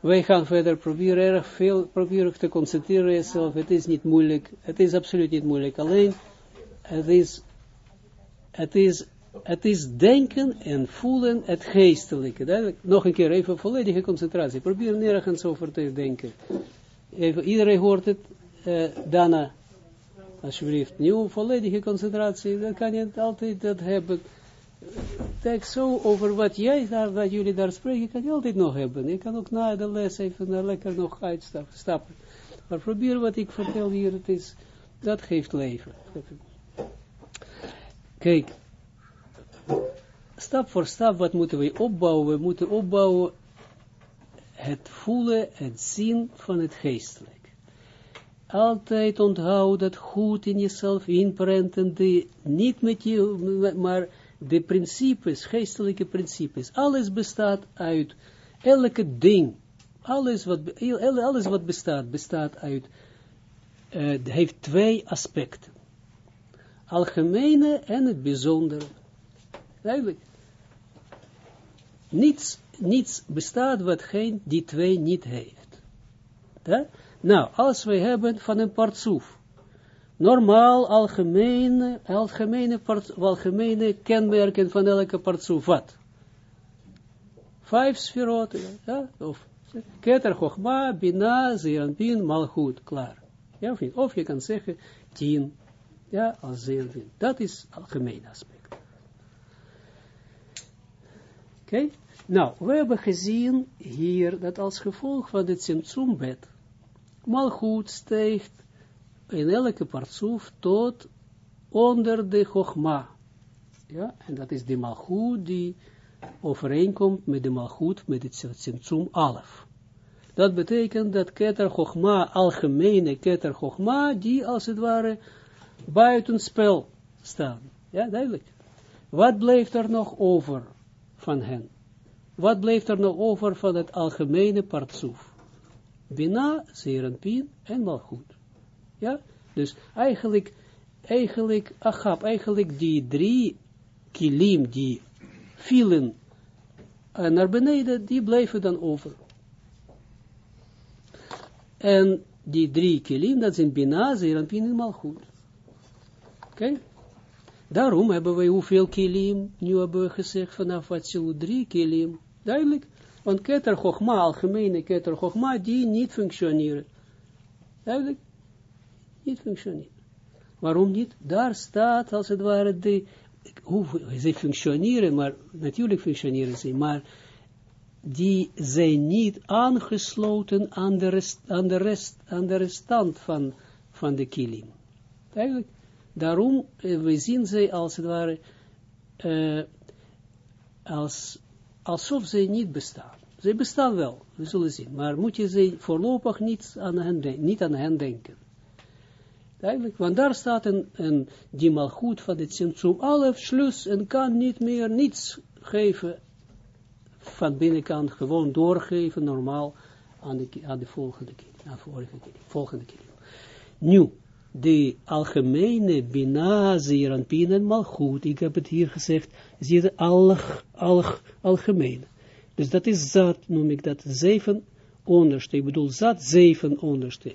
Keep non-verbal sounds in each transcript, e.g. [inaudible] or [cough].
wij gaan verder proberen erg veel, proberen te concentreren jezelf, het is niet moeilijk, het is absoluut niet moeilijk, alleen, het is, het is, het is denken en voelen het geestelijke, duidelijk, nog een keer even volledige concentratie, probeer nergens over te denken, even, iedereen hoort het, uh, daarna, alsjeblieft, nieuw volledige concentratie, dan kan je altijd dat hebben, tekst zo over wat jij daar, wat jullie daar spreken, kan je altijd nog hebben. Je kan ook na de les even naar lekker nog uitstappen. Maar probeer wat ik vertel hier, het is, dat geeft leven. Kijk, stap voor stap, wat moeten we opbouwen? We moeten opbouwen het voelen, het zien van het geestelijk. Altijd onthoud dat goed in jezelf inprenten, die niet met je, maar de principes, geestelijke principes, alles bestaat uit, elke ding, alles wat, alles wat bestaat, bestaat uit, uh, heeft twee aspecten. Algemene en het bijzondere. Eigenlijk. Niets, niets bestaat wat geen die twee niet heeft. Nou, als we hebben van een partsoef, normaal algemene, algemene, algemene kenmerken van elke partsoef. Wat? Vijf sferoten, ja, of keter, chochma, bina, zeeranpin, malchut, klaar. Ja, of? Of je kan zeggen tien, ja, als. Dat is algemeen aspect. Oké? Nou, we hebben gezien hier dat als gevolg van het Tsimtsumbed, malchut steegt in elke partsoef tot onder de Chogma. Ja, en dat is de malchut die overeenkomt met de malchut, met het Tsimtsum Alef. Dat betekent dat Keter Chogma, algemene Keter Chogma, die als het ware buitenspel staan. Ja, duidelijk. Wat blijft er nog over van hen? Wat blijft er nog over van het algemene partsoef? Bina, Zerenpien en Malchut. Ja, dus eigenlijk, eigenlijk, Achab, eigenlijk die drie kilim die vielen uh, naar beneden, die blijven dan over. En die drie kilim, dat zijn Bina, Zeranpin en Malchut. Oké? Daarom hebben wij hoeveel kilim, nu hebben we gezegd vanaf wat zullen drie kilim, duidelijk. Want keter chogma, algemene keter chogma, die niet functioneren. Duidelijk niet functioneren. Waarom niet? Daar staat als het ware de, hoe ze functioneren, maar natuurlijk functioneren ze, maar die zijn niet aangesloten aan de, rest, aan de, rest, aan de restant van, van de kilim. Daarom, eh, we zien ze als het ware, uh, als, alsof ze niet bestaan. Ze bestaan wel, we zullen zien, maar moet je ze voorlopig niet aan hen, niet aan hen denken. Eigenlijk, want daar staat een, een die malgoed van het Tsimtsum Alef, slus, en kan niet meer niets geven van binnenkant, gewoon doorgeven, normaal, aan de, aan de volgende keer, vorige keer, volgende keer. Nu, de algemene Bina, Zeranpin en Malchut, ik heb het hier gezegd, zie je al, al, algemene. Dus dat is zat, noem ik dat, zeven onderste, ik bedoel zat zeven onderste.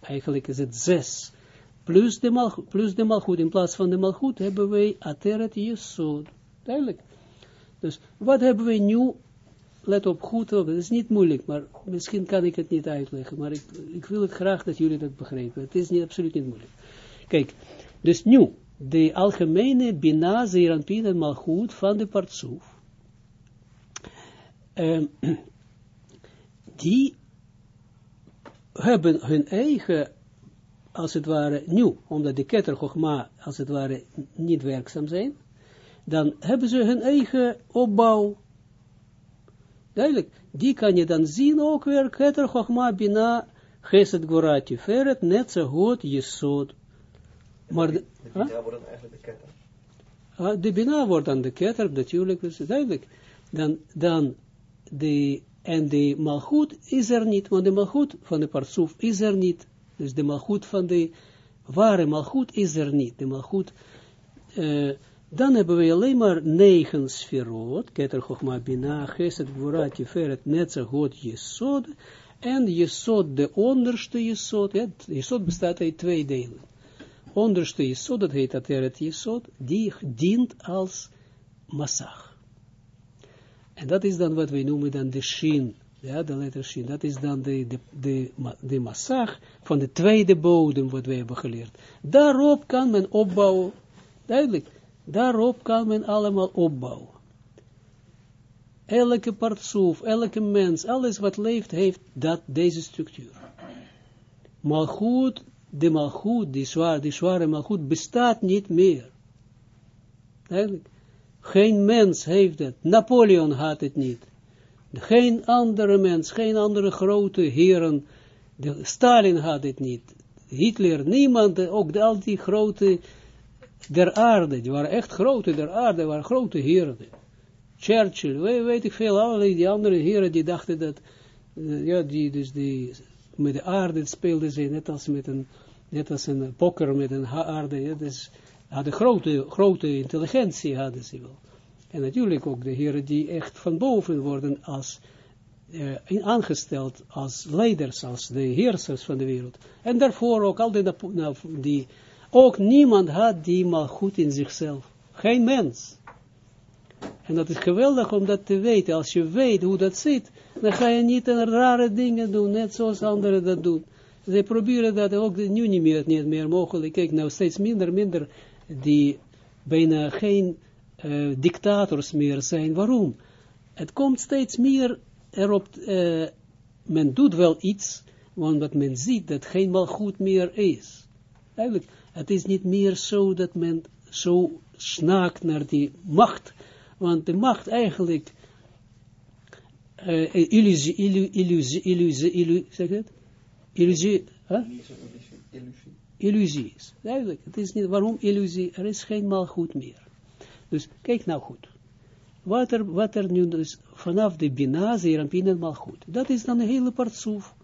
Eigenlijk is het zes plus de, mal, plus de malgoed, in plaats van de malgoed hebben wij ateret jesod. Duidelijk. Dus wat hebben we nu, let op goed op, het is niet moeilijk, maar misschien kan ik het niet uitleggen, maar ik, ik wil het graag dat jullie dat begrijpen. Het is niet, absoluut niet moeilijk. Kijk, dus nu, de algemene bina, zeeranpin en malgoed van de partsoef, um, die hebben hun eigen als het ware, nu, omdat de ketter als het ware, niet werkzaam zijn, dan hebben ze hun eigen opbouw. Duidelijk, die kan je dan zien ook weer, ketter Chogma bina, geset gorati feret, net zo goed, jesod. Maar de, de bina wordt dan eigenlijk de ketter? Ah, de bina wordt dan de ketter, natuurlijk, dus duidelijk. Dan, dan de, en de malgoed is er niet, want de malgoed van de parsoef is er niet. Dus de malgoed van de ware malgoed is er niet. De malgoed uh, dan hebben we alleen maar negen sferot, Keter Chochma Bina, Geset Gvura, Tiferet, Netzach, God, Jesod, en Jesod, de onderste Jesod, ja, bestaat uit twee delen. Onderste Jesod, dat heet Ateret Jesod, die dient als Massach. En dat is dan wat wij noemen dan de Shin, ja, de letter Shin, dat is dan de, de, de, de van de tweede bodem, wat wij hebben geleerd. Daarop kan men opbouwen, duidelijk, Daarop kan men allemaal opbouwen. Elke partsoef, elke mens, alles wat leeft, heeft dat, deze structuur. Malchut, de malchut, die zware, die zware malchut, bestaat niet meer. Eigenlijk. Geen mens heeft het. Napoleon had het niet. Geen andere mens, geen andere grote heren. Stalin had het niet. Hitler, niemand, ook de, al die grote der aarde, die waren echt grote der aarde, waren grote heren. Churchill, weet, weet ik veel, allerlei die andere heren die dachten dat, uh, ja, die, dus die, met de aarde speelden ze net als met een, net als een poker met een aarde, ja, dus hadden grote, grote intelligentie hadden ze wel. En natuurlijk ook de heren die echt van boven worden als, uh, aangesteld als leiders, als de heersers van de wereld. En daarvoor ook al die, die ook niemand had die mal goed in zichzelf. Geen mens. En dat is geweldig om dat te weten. Als je weet hoe dat zit, dan ga je niet rare dingen doen, net zoals anderen dat doen. Ze proberen dat ook nu niet meer, niet meer mogelijk. Kijk, nou steeds minder, minder, die bijna geen uh, dictators meer zijn. Waarom? Het komt steeds meer erop, uh, men doet wel iets, want wat men ziet, dat geen mal goed meer is. Eigenlijk, het is niet meer zo dat men zo snaakt naar die macht, want de macht eigenlijk uh, illusie, illusie, illusie, illusie, illusie, zeg het? Illusie, huh? illusie is. Eigenlijk, het is niet, waarom illusie? Er is geen mal goed meer. Dus kijk nou goed. Wat er, nu dus vanaf de Bina, Zerampin en Malchut. Dat is dan een hele partsoef.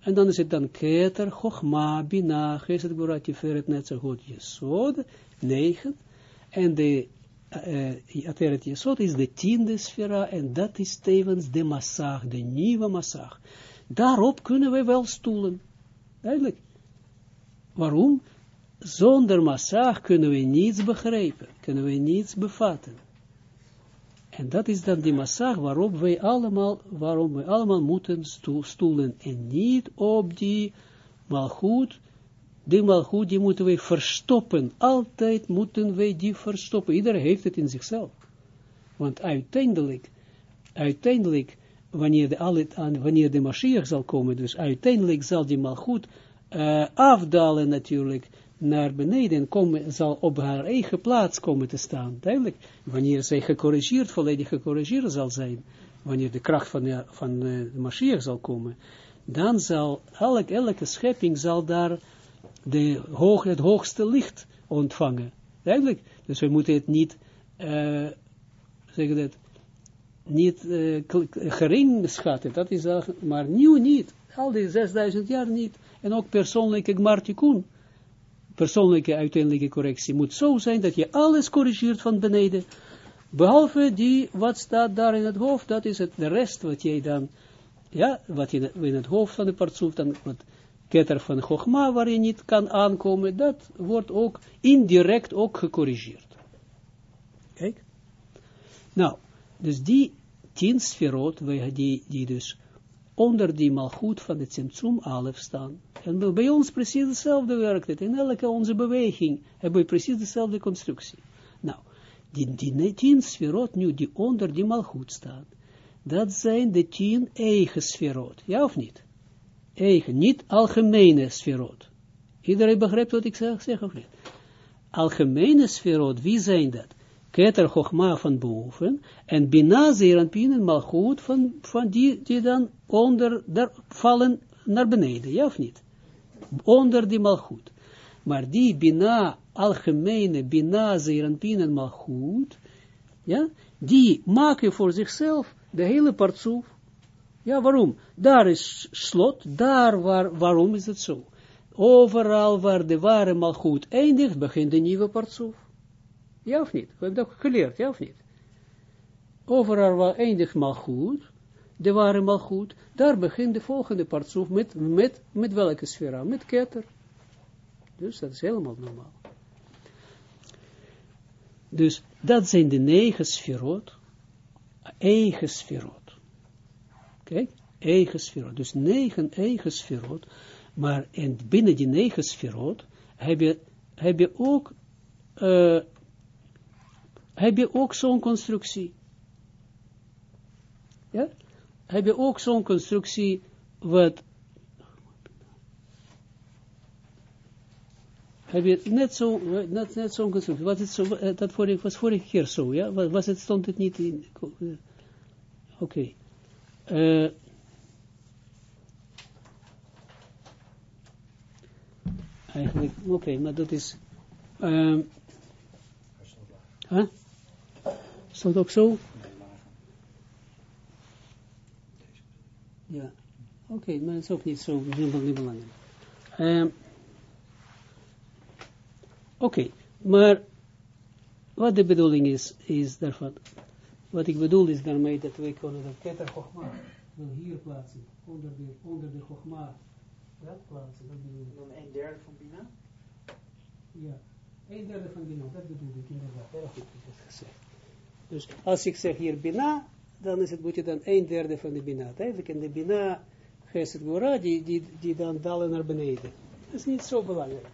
En dan is het dan Keter, Chochma, Bina, Geset, Gura, Tiferet, Netzagot, Jesod, 9. En de uh, Ateret Jesod is de tiende sfera, en dat is tevens de massag, de nieuwe massag. Daarop kunnen we wel stoelen. Duidelijk. Waarom? Zonder massag kunnen we niets begrijpen, kunnen we niets bevatten. En dat is dan die massag waarop wij allemaal, waarom wij allemaal moeten stoelen en niet op die malgoed, die malgoed, die moeten wij verstoppen. Altijd moeten wij die verstoppen. Iedereen heeft het in zichzelf. Want uiteindelijk, uiteindelijk, wanneer de, wanneer de Mashiach zal komen, dus uiteindelijk zal die malgoed uh, afdalen natuurlijk, naar beneden komen, zal op haar eigen plaats komen te staan. Duidelijk, wanneer zij gecorrigeerd, volledig gecorrigeerd zal zijn, wanneer de kracht van de, van de Mashiach zal komen, dan zal elk, elke schepping zal daar de hoog, het hoogste licht ontvangen. Duidelijk, dus we moeten het niet, uh, zeggen dat, niet uh, gering schatten, dat is maar nieuw niet, al die 6000 jaar niet, en ook persoonlijke gmartikun persoonlijke uiteindelijke correctie moet zo zijn dat je alles corrigeert van beneden, behalve die, wat staat daar in het hoofd, dat is het, de rest wat jij dan, ja, wat je in het hoofd van de partsoef, dan wat ketter van Chogma, waar je niet kan aankomen, dat wordt ook indirect ook gecorrigeerd. Kijk. Nou, dus die tien sferot, die, die dus onder die malgoed van het Tsimtsum Alef staan. En bij ons precies hetzelfde werkt het. In elke onze beweging hebben we precies dezelfde constructie. Nou, die, die tien sferot nu die onder die malgoed staan, dat zijn de tien eigen sferot. Ja of niet? Eigen, niet algemene sferot. Iedereen begrijpt wat ik zeg, zeg of niet? Algemene sferot, wie zijn dat? Keter Chochma van boven, en Bina Zeranpin en Malchut van, van die, die dan onder, daar vallen naar beneden, ja of niet? Onder die Malchut. Maar die Bina, algemene Bina Zeranpin en Malchut, ja, die maken voor zichzelf de hele partsoef. Ja, waarom? Daar is slot, daar waar, waarom is het zo? Overal waar de ware Malchut eindigt, begint de nieuwe partsoef. Ja of niet? We hebben dat geleerd, ja of niet? Overal waar eindigt mal goed, de ware mal goed, daar begint de volgende partsoef met, met, met welke sfera? Met ketter. Dus dat is helemaal normaal. Dus dat zijn de negen sferot, eigen sferot. Kijk, eigen sferot. Dus negen eigen sferot, maar en binnen die negen sferot heb je, heb je ook, uh, heb je ook zo'n constructie. Ja? Heb je ook zo'n constructie wat heb je net zo, net, net zo'n constructie, was het zo, eh, dat vorige, was vorige keer zo, ja, was, het, stond het niet in, oké, okay. uh, eigenlijk, oké, okay, maar dat is, um, huh? Stond ook zo? Ja, oké, okay, maar het is ook niet zo, niet belangrijk. Um, Oké, okay, maar wat de bedoeling is, is daarvan, wat ik bedoel is daarmee dat wij kunnen dat keter Chogma wil hier plaatsen, onder de, onder de Chogma, ja, plaatsen, dat bedoel ik. Dan een derde van Bina? Ja, een derde van Bina, dat bedoel ik inderdaad, heel goed dat gezegd. Dus als ik zeg hier Bina, dan is het, moet je dan een derde van de Bina, eigenlijk en de Bina, Geset Gora, die, die, die dan dalen naar beneden. Dat is niet zo belangrijk.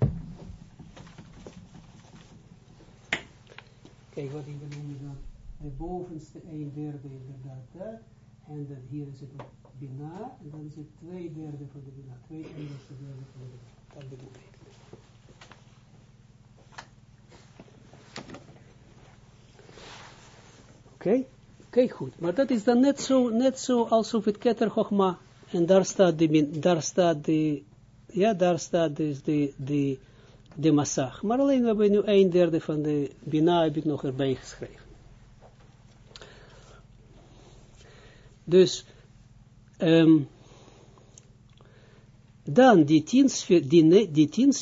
Kijk, wat ik bedoel is dan de bovenste een derde inderdaad dat, en dan hier is het bina, en dan is het twee derde van de bina, twee enigste derde van de bina. Okay. kijk goed, maar dat is dan net zo, net zo alsof het ketter Chogma, en daar staat de, daar staat de, ja, daar staat dus de, de, de massag. Maar alleen we hebben nu een derde van de Bina heb ik nog erbij geschreven. Dus, um, dan die tien, sfer, die, die tien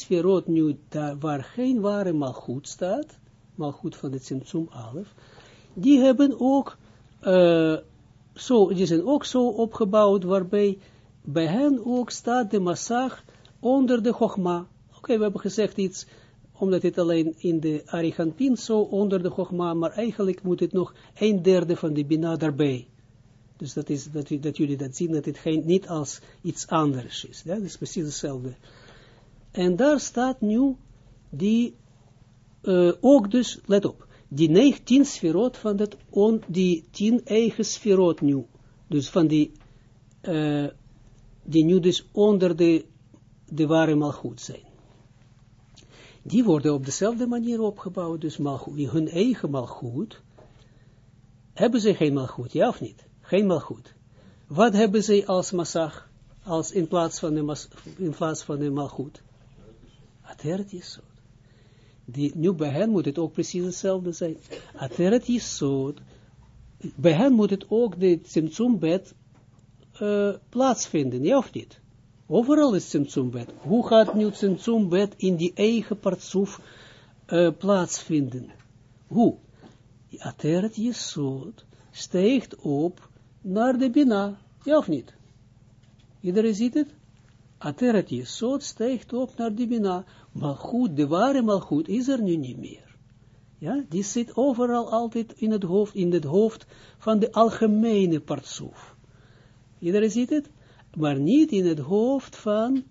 nu, daar, waar geen ware malgoed staat, malgoed van de Tsimtsum Alef, die hebben ook, uh, zo, die zijn ook zo opgebouwd, waarbij bij hen ook staat de massag onder de Chogma okay, we hebben gezegd iets, omdat het alleen in de Arigantin zo onder de Chogma, maar eigenlijk moet het nog een derde van de Bina daarbij. Dus dat is, dat, jullie dat zien, dat het geen, niet als iets anders is. Ja? Dat is precies hetzelfde. En daar staat nu die, uh, ook dus, let op, die 19 sferot van dat, on, die 10 eigen sferot nu, dus van die, uh, die nu dus onder de, de ware malgoed zijn die worden op dezelfde manier opgebouwd, dus malgoed, hun eigen malgoed, hebben ze geen malgoed, ja of niet? Geen malgoed. Wat hebben ze als massag, als in plaats van de, in plaats van de malgoed? Ateret Yesod. Die, nu bij hen moet het ook precies hetzelfde zijn. Ateret Yesod, bij hen moet het ook de Tsimtsumbed uh, eh, plaatsvinden, ja of niet? Overal is Tsimtsumbed. Hoe gaat nu Tsimtsumbed in die eigen partsoef uh, plaatsvinden? Hoe? Ateret Jesod steekt op naar de Bina. Ja of niet? Iedereen ziet het? Ateret Jesod steekt op naar de Bina. Maar goed, de ware maar goed is er nu niet meer. Ja, die zit overal altijd in het hoofd, in het hoofd van de algemene partsoef. Iedereen ziet het? maar niet in het hoofd van,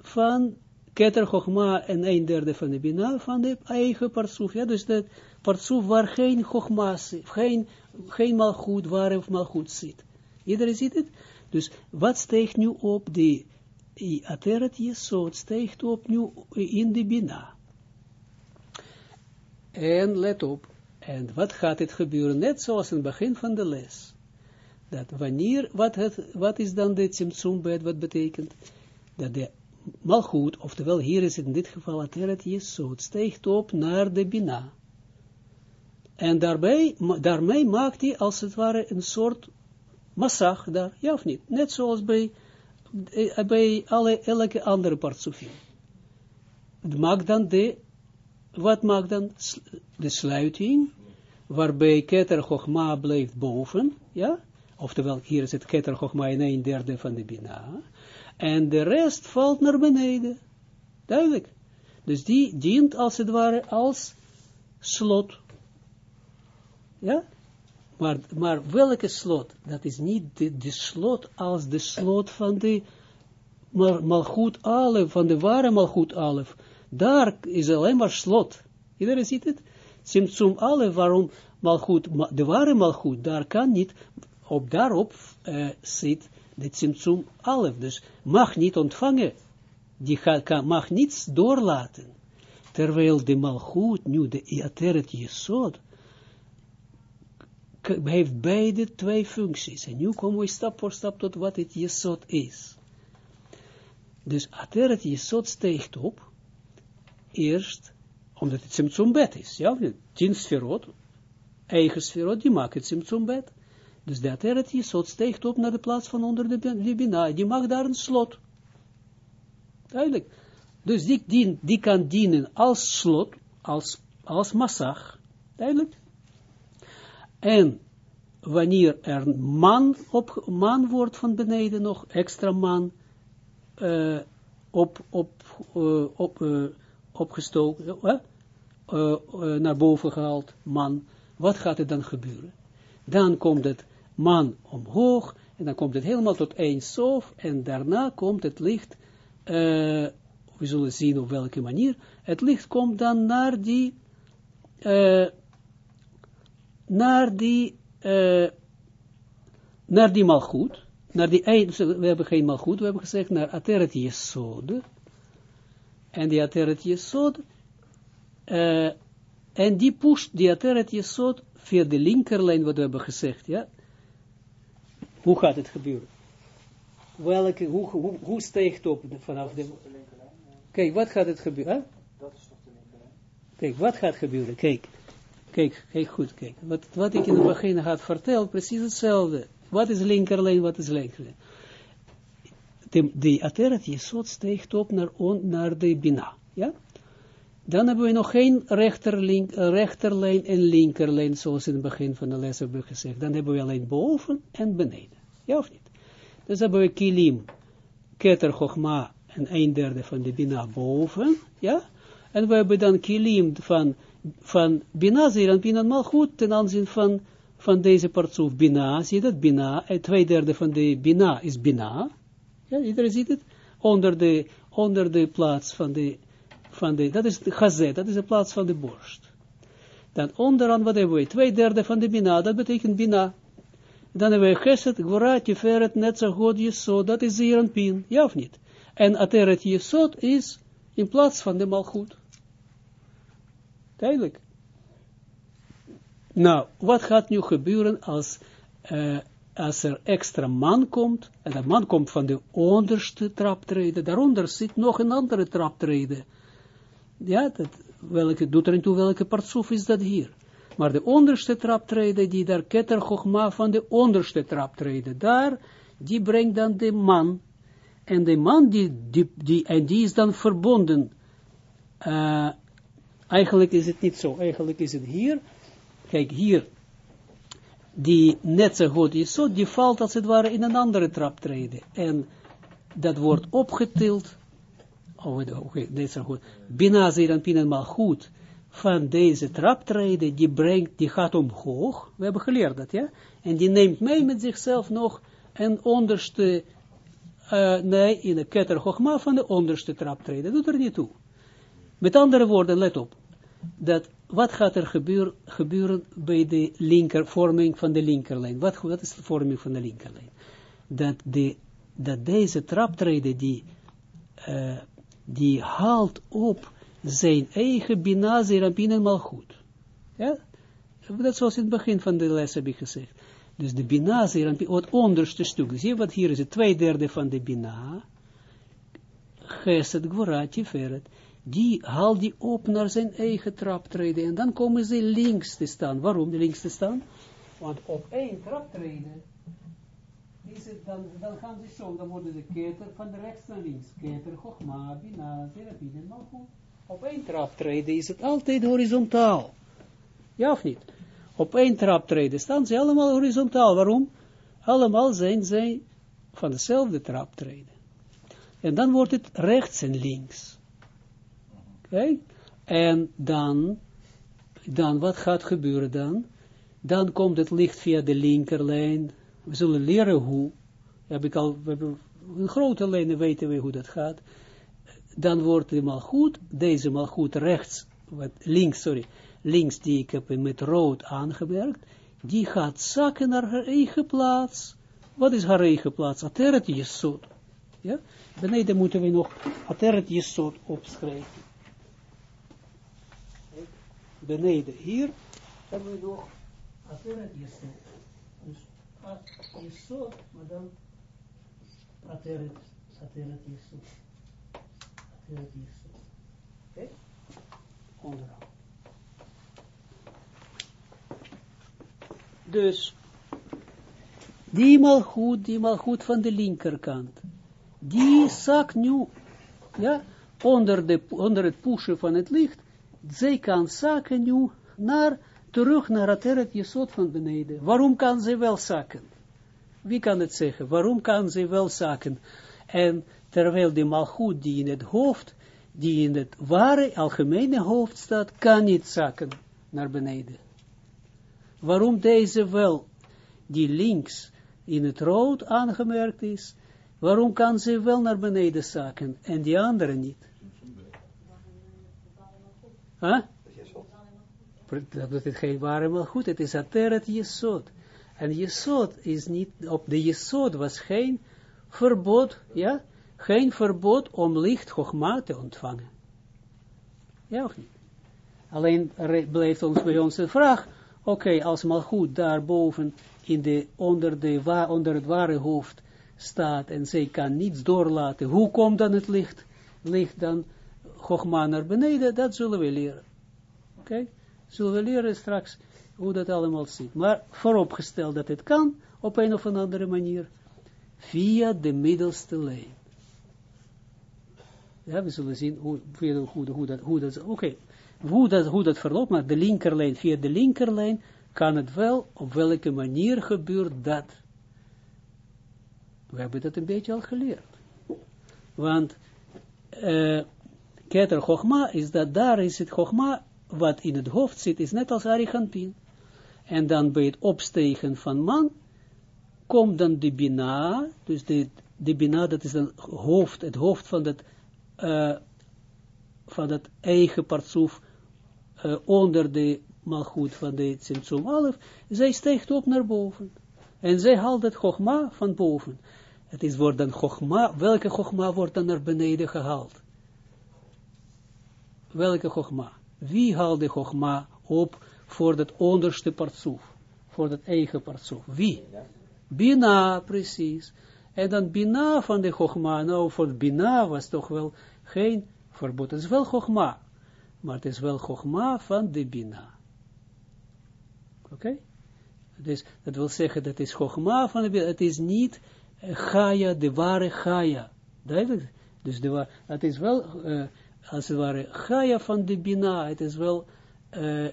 van Keter Chogma en een derde van de Bina van de eigen partsoef. Ja, dus dat partsoef waar geen Chogma zit, geen, geen malgoed, waar of malgoed zit. Iedereen ziet het? Dus wat steekt nu op de Ateret Jesod, steekt op nu in de Bina. En let op, en wat gaat het gebeuren? Net zoals in het begin van de les dat wanneer, wat, het, wat is dan de Tsimtsumbed, wat betekent? Dat de malgoed, oftewel hier is het in dit geval Ateret Jesod, steekt op naar de Bina. En daarmee maakt hij als het ware een soort massag daar, ja of niet? Net zoals bij, bij alle, elke andere partsofie. Maakt dan de wat maakt dan? De sluiting, waarbij Keter Chochma blijft boven, ja, oftewel hier is het Keter Chochma in een derde van de Bina, en de rest valt naar beneden, duidelijk. Dus die dient als het ware als slot, ja, maar, maar welke slot? Dat is niet de, de slot als de slot van de malgoed alef, van de ware malgoed alef. Daar is alleen maar slot. Iedereen ziet het? Simtsum alef, waarom malgoed, de ware malgoed, daar kan niet, op daarop uh, zit de simtsum alef. Dus mag niet ontvangen. Die kan, mag niets doorlaten. Terwijl de malgoed, nu de ateret jesod, heeft beide twee functies. En nu komen we stap voor stap tot wat het jesod is. Dus ateret jesod steegt op, eerst, omdat het simtsum bet is, ja, tien sferot, eigen sferot, die maken het simtsum bet. Dus de ateret jesod steegt op naar de plaats van onder de, bina, die mag daar een slot. Duidelijk. Dus die, die, die kan dienen als slot, als, als massag. Duidelijk. En wanneer er man, op, man wordt van beneden nog, extra man, uh, op, op, uh, op, uh, opgestoken, naar boven gehaald, man, wat gaat er dan gebeuren? Dan komt het man omhoog, en dan komt het helemaal tot één sof, en daarna komt het licht, we zullen zien op welke manier, het licht komt dan naar die, naar die, uh, naar die malgoed, naar die, we hebben geen malgoed, we hebben gezegd naar ateret yesod, en die ateret yesod, uh, en die pusht die ateret yesod via de linkerlijn, wat we hebben gezegd, ja, hoe gaat het gebeuren? Welke, hoe, hoe, hoe steekt op vanaf de... Kijk, wat gaat het gebeuren? Dat is toch de linkerlijn? Kijk, wat gaat gebeuren? Kijk, Kijk, kijk goed, kijk. Wat, wat ik in het begin had verteld, precies hetzelfde. Wat is linkerlijn, wat is rechterlijn? De, de ateret jesot steekt op naar, on, naar de bina. Ja? Dan hebben we nog geen rechterlijn, rechterlijn en linkerlijn, zoals in het begin van de les hebben gezegd. Dan hebben we alleen boven en beneden. Ja of niet? Dus hebben we kilim, keter, chogma en een derde van de bina boven. Ja? En we hebben dan kilim van van Bina en Bina Malchut ten aanzien van, van deze partsoef Bina, zie je dat? Bina, en twee derde van de Bina is Bina. Ja, iedereen ziet het? Onder de, onder de plaats van de, van de, dat is de gazet, dat is de plaats van de borst. Dan onderaan, wat hebben we? Twee derde van de Bina, dat betekent Bina. Dan hebben we Geset, Gvorat, Jeferet, Netzachot, Jesod, dat is hier Pin, ja of niet? En Ateret Jesod is in plaats van de Malchut. Duidelijk. Nou, wat gaat nu gebeuren als, uh, als er extra man komt, en dat man komt van de onderste traptreden, daaronder zit nog een andere traptreden. Ja, dat, welke, doet er toe welke partsoef is dat hier. Maar de onderste traptreden, die daar ketter Chogma van de onderste traptreden, daar, die brengt dan de man. En de man, die, die, die, en die is dan verbonden uh, Eigenlijk is het niet zo. Eigenlijk is het hier. Kijk, hier. Die is zo, die valt als het ware in een andere traptreden. En dat wordt opgetild. Oh, oké, okay, goed. Bina zeer en goed van deze traptreden, die brengt, die gaat omhoog. We hebben geleerd dat, ja. En die neemt mee met zichzelf nog een onderste, uh, nee, in de ketter van de onderste traptreden. Doet er niet toe. Met andere woorden, let op, dat wat gaat er gebeur, gebeuren bij de linker, vorming van de linkerlijn? Wat, wat is de vorming van de linkerlijn? Dat, de, dat deze traptreden die, uh, die haalt op zijn eigen binazi rabbin mal goed. Ja? Dat zoals in het begin van de les heb ik gezegd. Dus de binazi rabbin, het onderste stuk. Zie wat hier is, het twee derde van de bina. Geset, gvorati, die haalt die op naar zijn eigen traptreden. En dan komen ze links te staan. Waarom links te staan? Want op één traptreden, is dan, dan gaan ze zo, dan worden de keter van de rechts naar links. Keter, Chochma, Bina, Serapin en Malchut. Op één traptreden is het altijd horizontaal. Ja of niet? Op één traptreden staan ze allemaal horizontaal. Waarom? Allemaal zijn zij van dezelfde traptreden. En dan wordt het rechts en links. En dan, dan, wat gaat gebeuren dan? Dan komt het licht via de linkerlijn. We zullen leren hoe. Heb ik al, in grote lijnen weten we hoe dat gaat. Dan wordt het goed, deze goed rechts, wat, links, sorry, links die ik heb met rood aangemerkt, die gaat zakken naar haar eigen plaats. Wat is haar eigen plaats? Ateret Jesod. Ja? Beneden moeten we nog Ateret opschrijven. Beneden hier hebben we nog Ateret Jesod. Dus Jesod, maar dan Ateret, Ateret Jesod. Ateret Jesod. Oké? Onderaan. Dus, die goed, die goed van de linkerkant, die zakt nu, ja, onder, de, onder het pushen van het licht, zij kan zakken nu naar, terug naar het erf jesot van beneden. Waarom kan ze wel zakken? Wie kan het zeggen? Waarom kan ze wel zakken? En terwijl de malgoed die in het hoofd, die in het ware algemene hoofd staat, kan niet zakken naar beneden. Waarom deze wel, die links in het rood aangemerkt is, waarom kan ze wel naar beneden zakken en die andere niet? Huh? Dat is geen ware maar goed, het is ateret jesod. En jesod is niet, op de jesod was geen verbod, ja, geen verbod om licht gogma te ontvangen. Ja of niet? Alleen blijft ons bij ons de vraag, Oké, okay, als Malchut daarboven in de, onder, de, onder het ware hoofd staat en zij kan niets doorlaten, hoe komt dan het licht? Licht dan Chogma naar beneden, dat zullen we leren. Oké, zullen we leren straks hoe dat allemaal zit. Maar vooropgesteld dat het kan, op een of andere manier, via de middelste lijn. Ja, we zullen zien hoe, hoe, hoe, dat, hoe dat, oké hoe dat, hoe dat verloopt, maar de linkerlijn, via de linkerlijn, kan het wel, op welke manier gebeurt dat. We hebben dat een beetje al geleerd. Want, uh, Keter Chogma is dat daar is het Chogma, wat in het hoofd zit, is net als Arigantin. En dan bij het opstegen van man, komt dan de Bina, dus de, de Bina, dat is dan hoofd, het hoofd van dat, uh, van dat eigen partsoef, uh, onder de malgoed van de Tsimtsum Alef, zij stijgt op naar boven. En zij haalt het Chogma van boven. Het is wordt dan welke Chogma wordt dan naar beneden gehaald? Welke Chogma? Wie haalt de Chogma op voor dat onderste partsoef? Voor dat eigen partsoef? Wie? Bina, precies. En dan Bina van de Chogma, nou voor Bina was toch wel geen verbod. Het is wel Chogma maar het is wel Chogma van de Bina. Oké? Dus dat wil zeggen, dat is Chogma van de Bina, het is niet uh, Gaia, de ware Gaia. Duidelijk? Dus de, het is wel, uh, als het ware, Gaia van de Bina, het is wel, uh,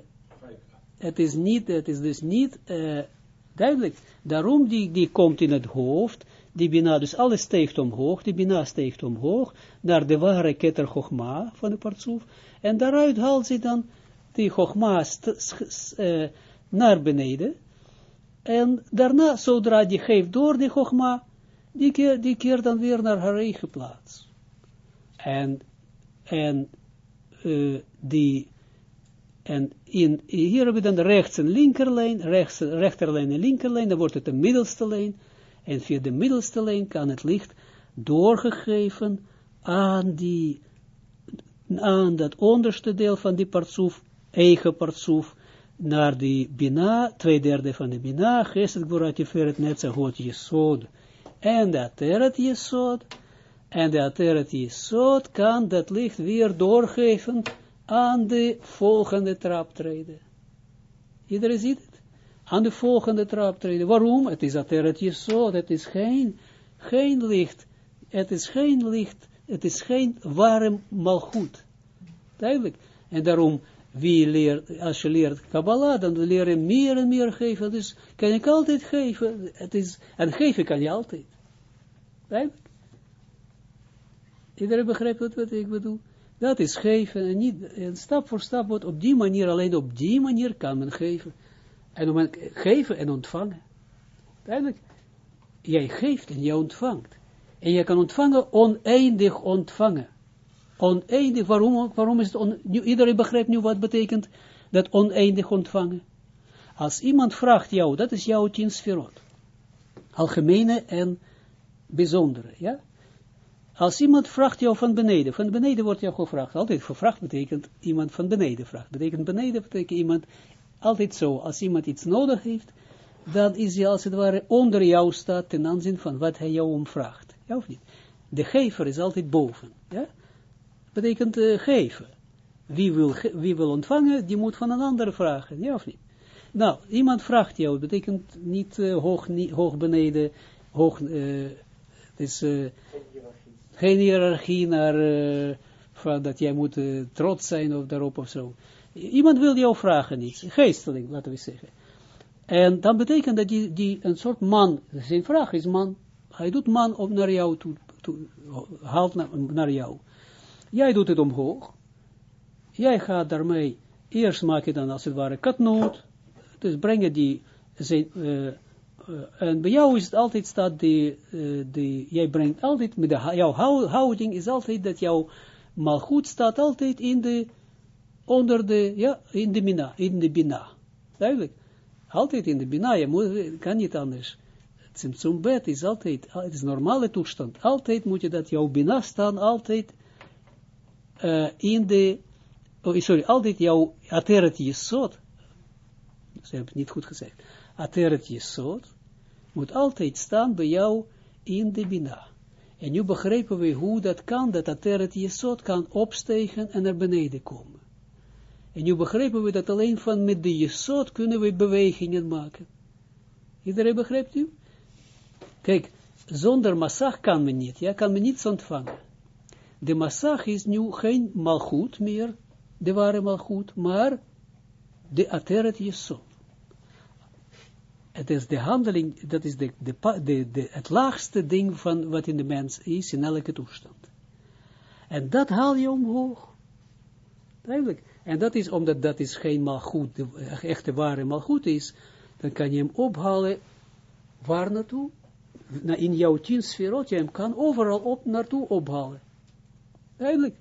het is niet, het is dus niet, duidelijk, daarom die, die komt in het hoofd, die Bina, dus alles steekt omhoog, die Bina steekt omhoog, naar de ware Keter Chogma van de Partsoef, en daaruit haalt ze dan die Chogma uh, naar beneden, en daarna, zodra die geeft door die Chogma, die keer, die keer dan weer naar haar eigen plaats. En, en uh, die, en in, hier hebben we dan rechts en linkerlijn, rechts, rechterlijn en linkerlijn, dan wordt het de middelste lijn, en via de middelste lijn kan het licht doorgegeven aan die, aan dat onderste deel van die partsoef, eigen partsoef, naar die bina, twee derde van de bina, geset gvorati feret netzahot jesod, en de ateret jesod, en de ateret jesod kan dat licht weer doorgeven aan de volgende traptreden. Iedereen ziet het? aan de volgende trap treden. Waarom? Het is ateret zo, het is geen, geen licht, het is geen licht, het is geen warm malgoed. Duidelijk. En daarom, wie leert, als je leert Kabbalah, dan leer je meer en meer geven. Dus kan ik altijd geven. Het is, en geven kan je altijd. Duidelijk. Iedereen begrijpt wat ik bedoel? Dat is geven en niet, en stap voor stap wordt op die manier, alleen op die manier kan men geven. En geven en ontvangen. Duidelijk. Jij geeft en jij ontvangt. En je kan ontvangen, oneindig ontvangen. Oneindig, waarom, waarom is het, iedereen begrijpt nu wat betekent dat oneindig ontvangen. Als iemand vraagt jou, dat is jouw tien sferot. Algemene en bijzondere, ja. Als iemand vraagt jou van beneden, van beneden wordt jou gevraagd, altijd gevraagd betekent iemand van beneden vraagt. Betekent beneden betekent iemand, altijd zo, als iemand iets nodig heeft, dan is hij als het ware onder jou staat ten aanzien van wat hij jou omvraagt. Ja of niet? De gever is altijd boven. Ja? Betekent uh, geven. Wie wil, wie wil ontvangen, die moet van een ander vragen. Ja of niet? Nou, iemand vraagt jou, betekent niet uh, hoog, hoog beneden, hoog, uh, geen hiërarchie naar, van dat jij moet trots zijn of daarop of zo. Iemand wil jou vragen iets, geesteling, laten we zeggen. En dan betekent dat die, die een soort man, zijn vraag is man, hij doet man op naar jou toe, haalt naar, naar jou. Jij doet het omhoog. Jij gaat daarmee, eerst maak je dan als het ware katnoot. Dus breng je die, zijn, uh, uh, en bij jou is het altijd staat, die, uh, die, jij brengt altijd, met de, jouw houding is altijd dat jouw malgoed staat altijd in de, onder de, ja, in de bina, in de bina. Duidelijk. Altijd in de bina, je moet, kan niet anders. Tzimtzum bet is altijd, het is normale toestand. Altijd moet je dat jouw bina staan, altijd uh, in de, oh, sorry, altijd jouw ateret jesot, ze hebben het niet goed gezegd, ateret jesot, moet altijd staan bij jou in de bina. En nu begrijpen we hoe dat kan, dat ateret jesot kan opstegen en naar beneden komen. En nu begrijpen we dat alleen van met de jesot kunnen we bewegingen maken. Iedereen begrijpt u? Kijk, zonder massag kan men niet, ja, kan men niets ontvangen. De massag is nu geen malgoed meer, de ware malgoed, maar de ateret jesot. Het is de handeling, dat is de, de, de, het laagste ding van wat in de mens is, in elke toestand. En dat haal je omhoog. Duidelijk. En dat is omdat dat is geen malgoed, de echte ware malgoed is, dan kan je hem ophalen, waar naartoe? in jouw tien sferot, je hem kan overal op naartoe ophalen. Duidelijk.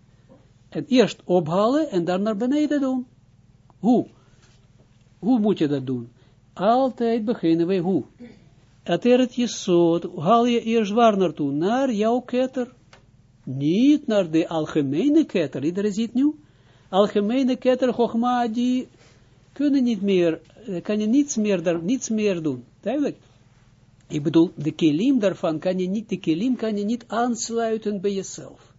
En eerst ophalen en dan naar beneden doen. Hoe? Hoe moet je dat doen? Altijd beginnen wij hoe? Ateret jesot, haal je eerst waar naartoe? Naar jouw ketter. Niet naar de algemene ketter. Iedereen ziet nu? Algemene ketter, Chogma, die kunnen niet meer, eh, kan je niets meer, daar, niets meer doen. Duidelijk. Ik bedoel, de kilim daarvan kan je niet, de kilim kan je niet aansluiten bij jezelf.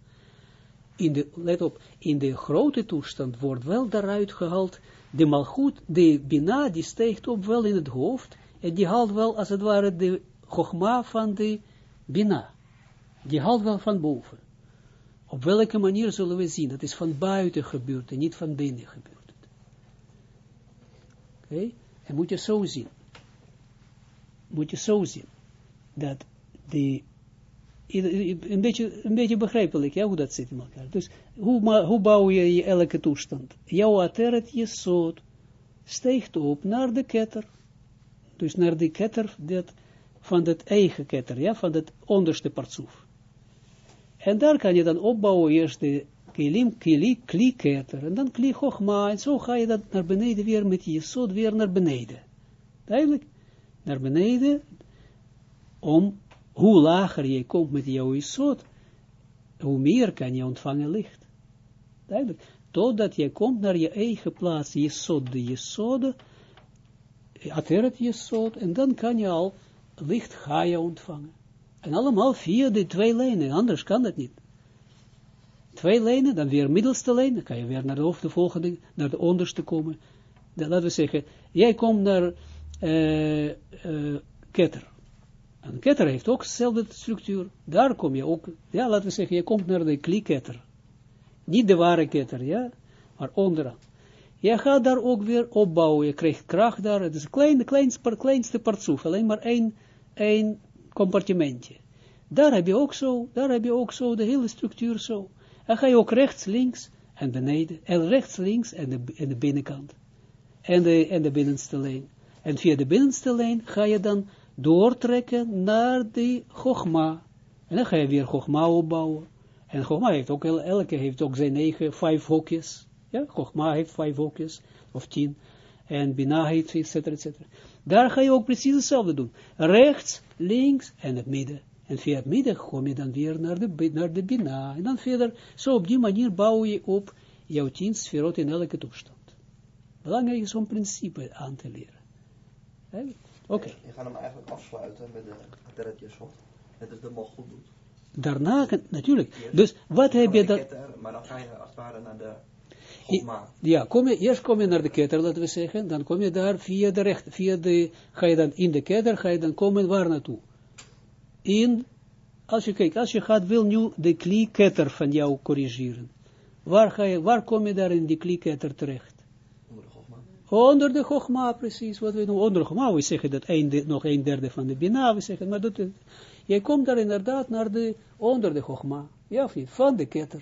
In de, let op, in de grote toestand wordt wel daaruit gehaald, de malgoed, de bina, die steekt op wel in het hoofd, en die haalt wel, als het ware, de chogma van de bina. Die haalt wel van boven. Op welke manier zullen we zien? Dat is van buiten gebeurd en niet van binnen gebeurd. Oké? En moet je zo zien moet je zo zien, dat de, een beetje, een begrijpelijk, ja, hoe dat zit in elkaar. Dus, hoe, bouw je je elke toestand? Jouw ateret, je soort, steekt op naar de ketter, dus naar de ketter dat, van dat eigen ketter, ja, van dat onderste partsoef. En daar kan je dan opbouwen, eerst de kilim, kili, kli ketter, en dan kli hochma, en zo ga je dat naar beneden weer met je soort weer naar beneden. Duidelijk? naar beneden, om hoe lager je komt met jouw isot, hoe meer kan je ontvangen licht. Duidelijk. Totdat je komt naar je eigen plaats, jesod, de jesode, ateret jesod, en dan kan je al licht ga je ontvangen. En allemaal via de twee lijnen, anders kan dat niet. Twee lijnen, dan weer middelste lijn, dan kan je weer naar de, de volgende, naar de onderste komen. Dan, laten we zeggen, jij komt naar uh, uh, ketter. Een ketter heeft ook dezelfde structuur. Daar kom je ook, ja, laten we zeggen, je komt naar de klieketter. Niet de ware ketter, ja. maar onderaan. Je gaat daar ook weer opbouwen, je krijgt kracht daar, het is een klein, kleinste, kleinste partsoef, alleen maar één, één compartimentje. Daar heb je ook zo, daar heb je ook zo, de hele structuur zo. En ga je ook rechts, links en beneden, en rechts, links en de, en de binnenkant. En de, en de binnenste lijn. En via de binnenste lijn ga je dan doortrekken naar de Chogma. En dan ga je weer Chogma opbouwen. En Chogma heeft ook, elke heeft ook zijn eigen vijf hokjes. Ja, Chogma heeft vijf hokjes, of tien. En Bina heeft, et cetera, et cetera. Daar ga je ook precies hetzelfde doen. Rechts, links en het midden. En via het midden kom je dan weer naar de, naar de Bina. En dan verder, zo op die manier bouw je op jouw tien sferot in elke toestand. Belangrijk is om principe aan te leren. Oké. Okay. Je gaat hem eigenlijk afsluiten met de Teret Yesod. Het is de goed doet. Daarna, natuurlijk. dus wat heb je dan... Maar dan ga je als het ware naar de ja, kom je, eerst kom je naar de ketter, laten we zeggen, dan kom je daar via de recht, via de, ga je dan in de ketter, ga je dan komen waar naartoe? In, als je kijkt, als je gaat, wil nu de kli-ketter van jou corrigeren. Waar ga je, waar kom je daar in die kli-ketter terecht? Onder de Chogma, precies, wat we doen. Onder de Chogma, we zeggen dat nog een derde van de Bina, we zeggen, maar dat, jij komt daar inderdaad naar de, onder de Chogma, ja van de ketter.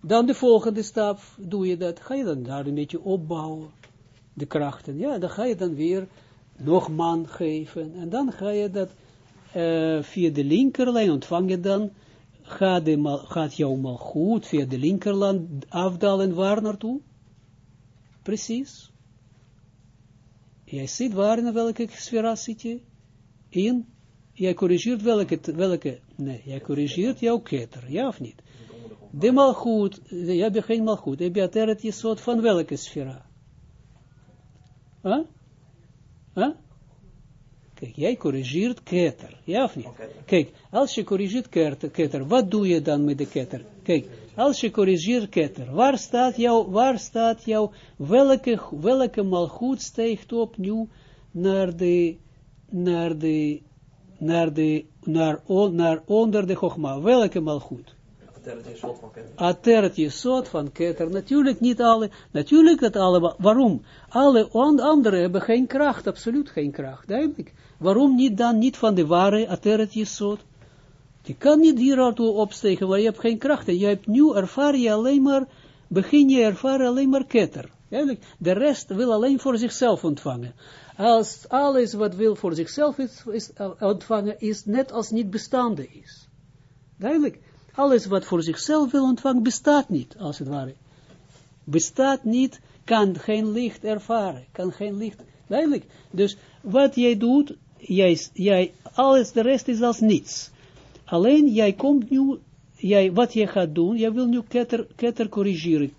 Dan de volgende stap doe je dat, ga je dan daar een beetje opbouwen, de krachten, ja, dan ga je dan weer nog man geven, en dan ga je dat uh, via de linkerlijn ontvang je dan, gaat, de, gaat mal goed via de linkerlijn afdalen, waar naartoe? Precies. Jij ziet waar in welke sfera zit je? In, jij corrigeert welke, welke, nee, jij corrigeert jouw keter, ja of niet? De malgoed, je hebt geen malgoed, je ateret je soort van welke sfera? Huh? Huh? Kijk, jij corrigeert keter, ja of niet? Kijk, als je corrigeert keter, keter, wat doe je dan met de keter? Kijk, als je corrigeert keter, waar staat jou, waar staat jou, welke, welke malgoed steekt opnieuw naar de, naar de, naar de, naar, on, naar onder de chogma, welke malgoed? Ateret Jesod van Keter. Natuurlijk niet alle, natuurlijk dat alle, waarom? Alle anderen hebben geen kracht, absoluut geen kracht, duidelijk. Waarom niet dan niet van de ware Ateret Jesod? Je kan niet hier auto opstegen, waar je hebt geen kracht. En je hebt nu ervaar je alleen maar, begin je ervaren alleen maar ketter. De rest wil alleen voor zichzelf ontvangen. Als alles wat wil voor zichzelf is, is uh, ontvangen, is net als niet bestaande is. Duidelijk. Alles wat voor zichzelf wil ontvangen, bestaat niet, als het ware. Bestaat niet, kan geen licht ervaren, kan geen licht, duidelijk. Dus wat jij doet, jij, jij, alles, de rest is als niets. Alleen jij komt nu, jij, wat jij gaat doen, jij wil nu ketter, ketter corrigeren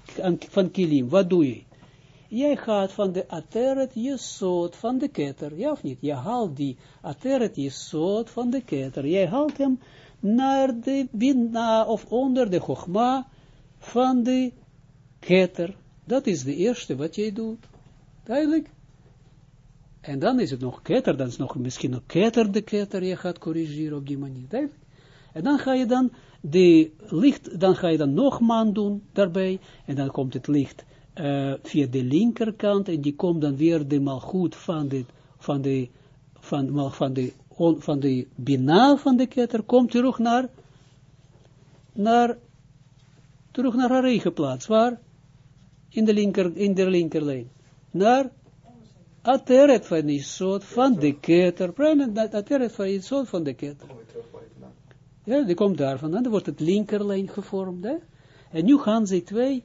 van kilim. Wat doe je? Jij gaat van de ateret jesot van de ketter, ja of niet? Je haalt die ateret jesot van de ketter. Jij haalt hem naar de bina of onder de chogma van de ketter. Dat is de eerste wat jij doet. Duidelijk? En dan is het nog ketter, dan is nog misschien nog ketter de ketter, je gaat corrigeren op die manier. Duidelijk? En dan ga je dan de licht, dan ga je dan nog man doen daarbij, en dan komt het licht uh, via de linkerkant, en die komt dan weer de malgoed van de, van de, van, van de, on, van de bina van de ketter, komt terug naar, naar, terug naar haar eigen plaats, waar? In de linker, in de linkerlijn. Naar Ateret van soort van de ketter. Ateret van die soort van de ketter. Ja, die komt daar vandaan, dan wordt het linkerlijn gevormd. Hè? En nu gaan ze twee,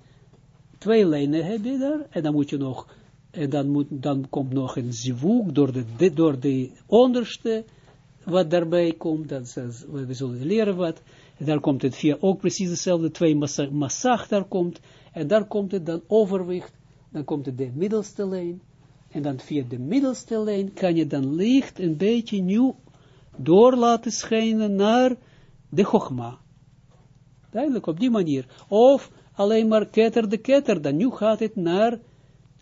twee lijnen hebben daar, en dan moet je nog, en dan, moet, dan komt nog een zivuk door de, door de onderste, wat daarbij komt, dat we zullen leren wat, en daar komt het via ook precies hetzelfde, twee massag daar komt, en daar komt het dan overwicht, dan komt het de middelste lijn, en dan via de middelste lijn kan je dan licht een beetje nieuw door laten schijnen naar de Chogma. Duidelijk, op die manier. Of alleen maar ketter de ketter, dan nu gaat het naar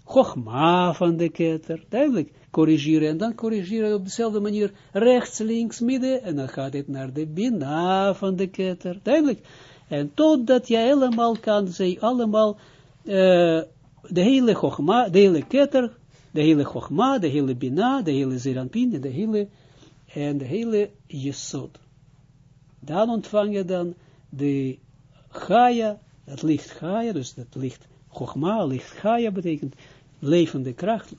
Chogma van de ketter. Duidelijk, corrigeren en dan corrigeren op dezelfde manier rechts, links, midden en dan gaat het naar de Bina van de ketter. Duidelijk. En totdat je helemaal kan, zij allemaal uh, de hele Chogma, de hele Keter, de hele Chogma, de hele Bina, de hele Zeranpin, de hele, en de hele Jesod. Dan ontvang je dan de Gaia, het licht Gaia, dus dat licht Chogma, licht Gaia betekent levende kracht,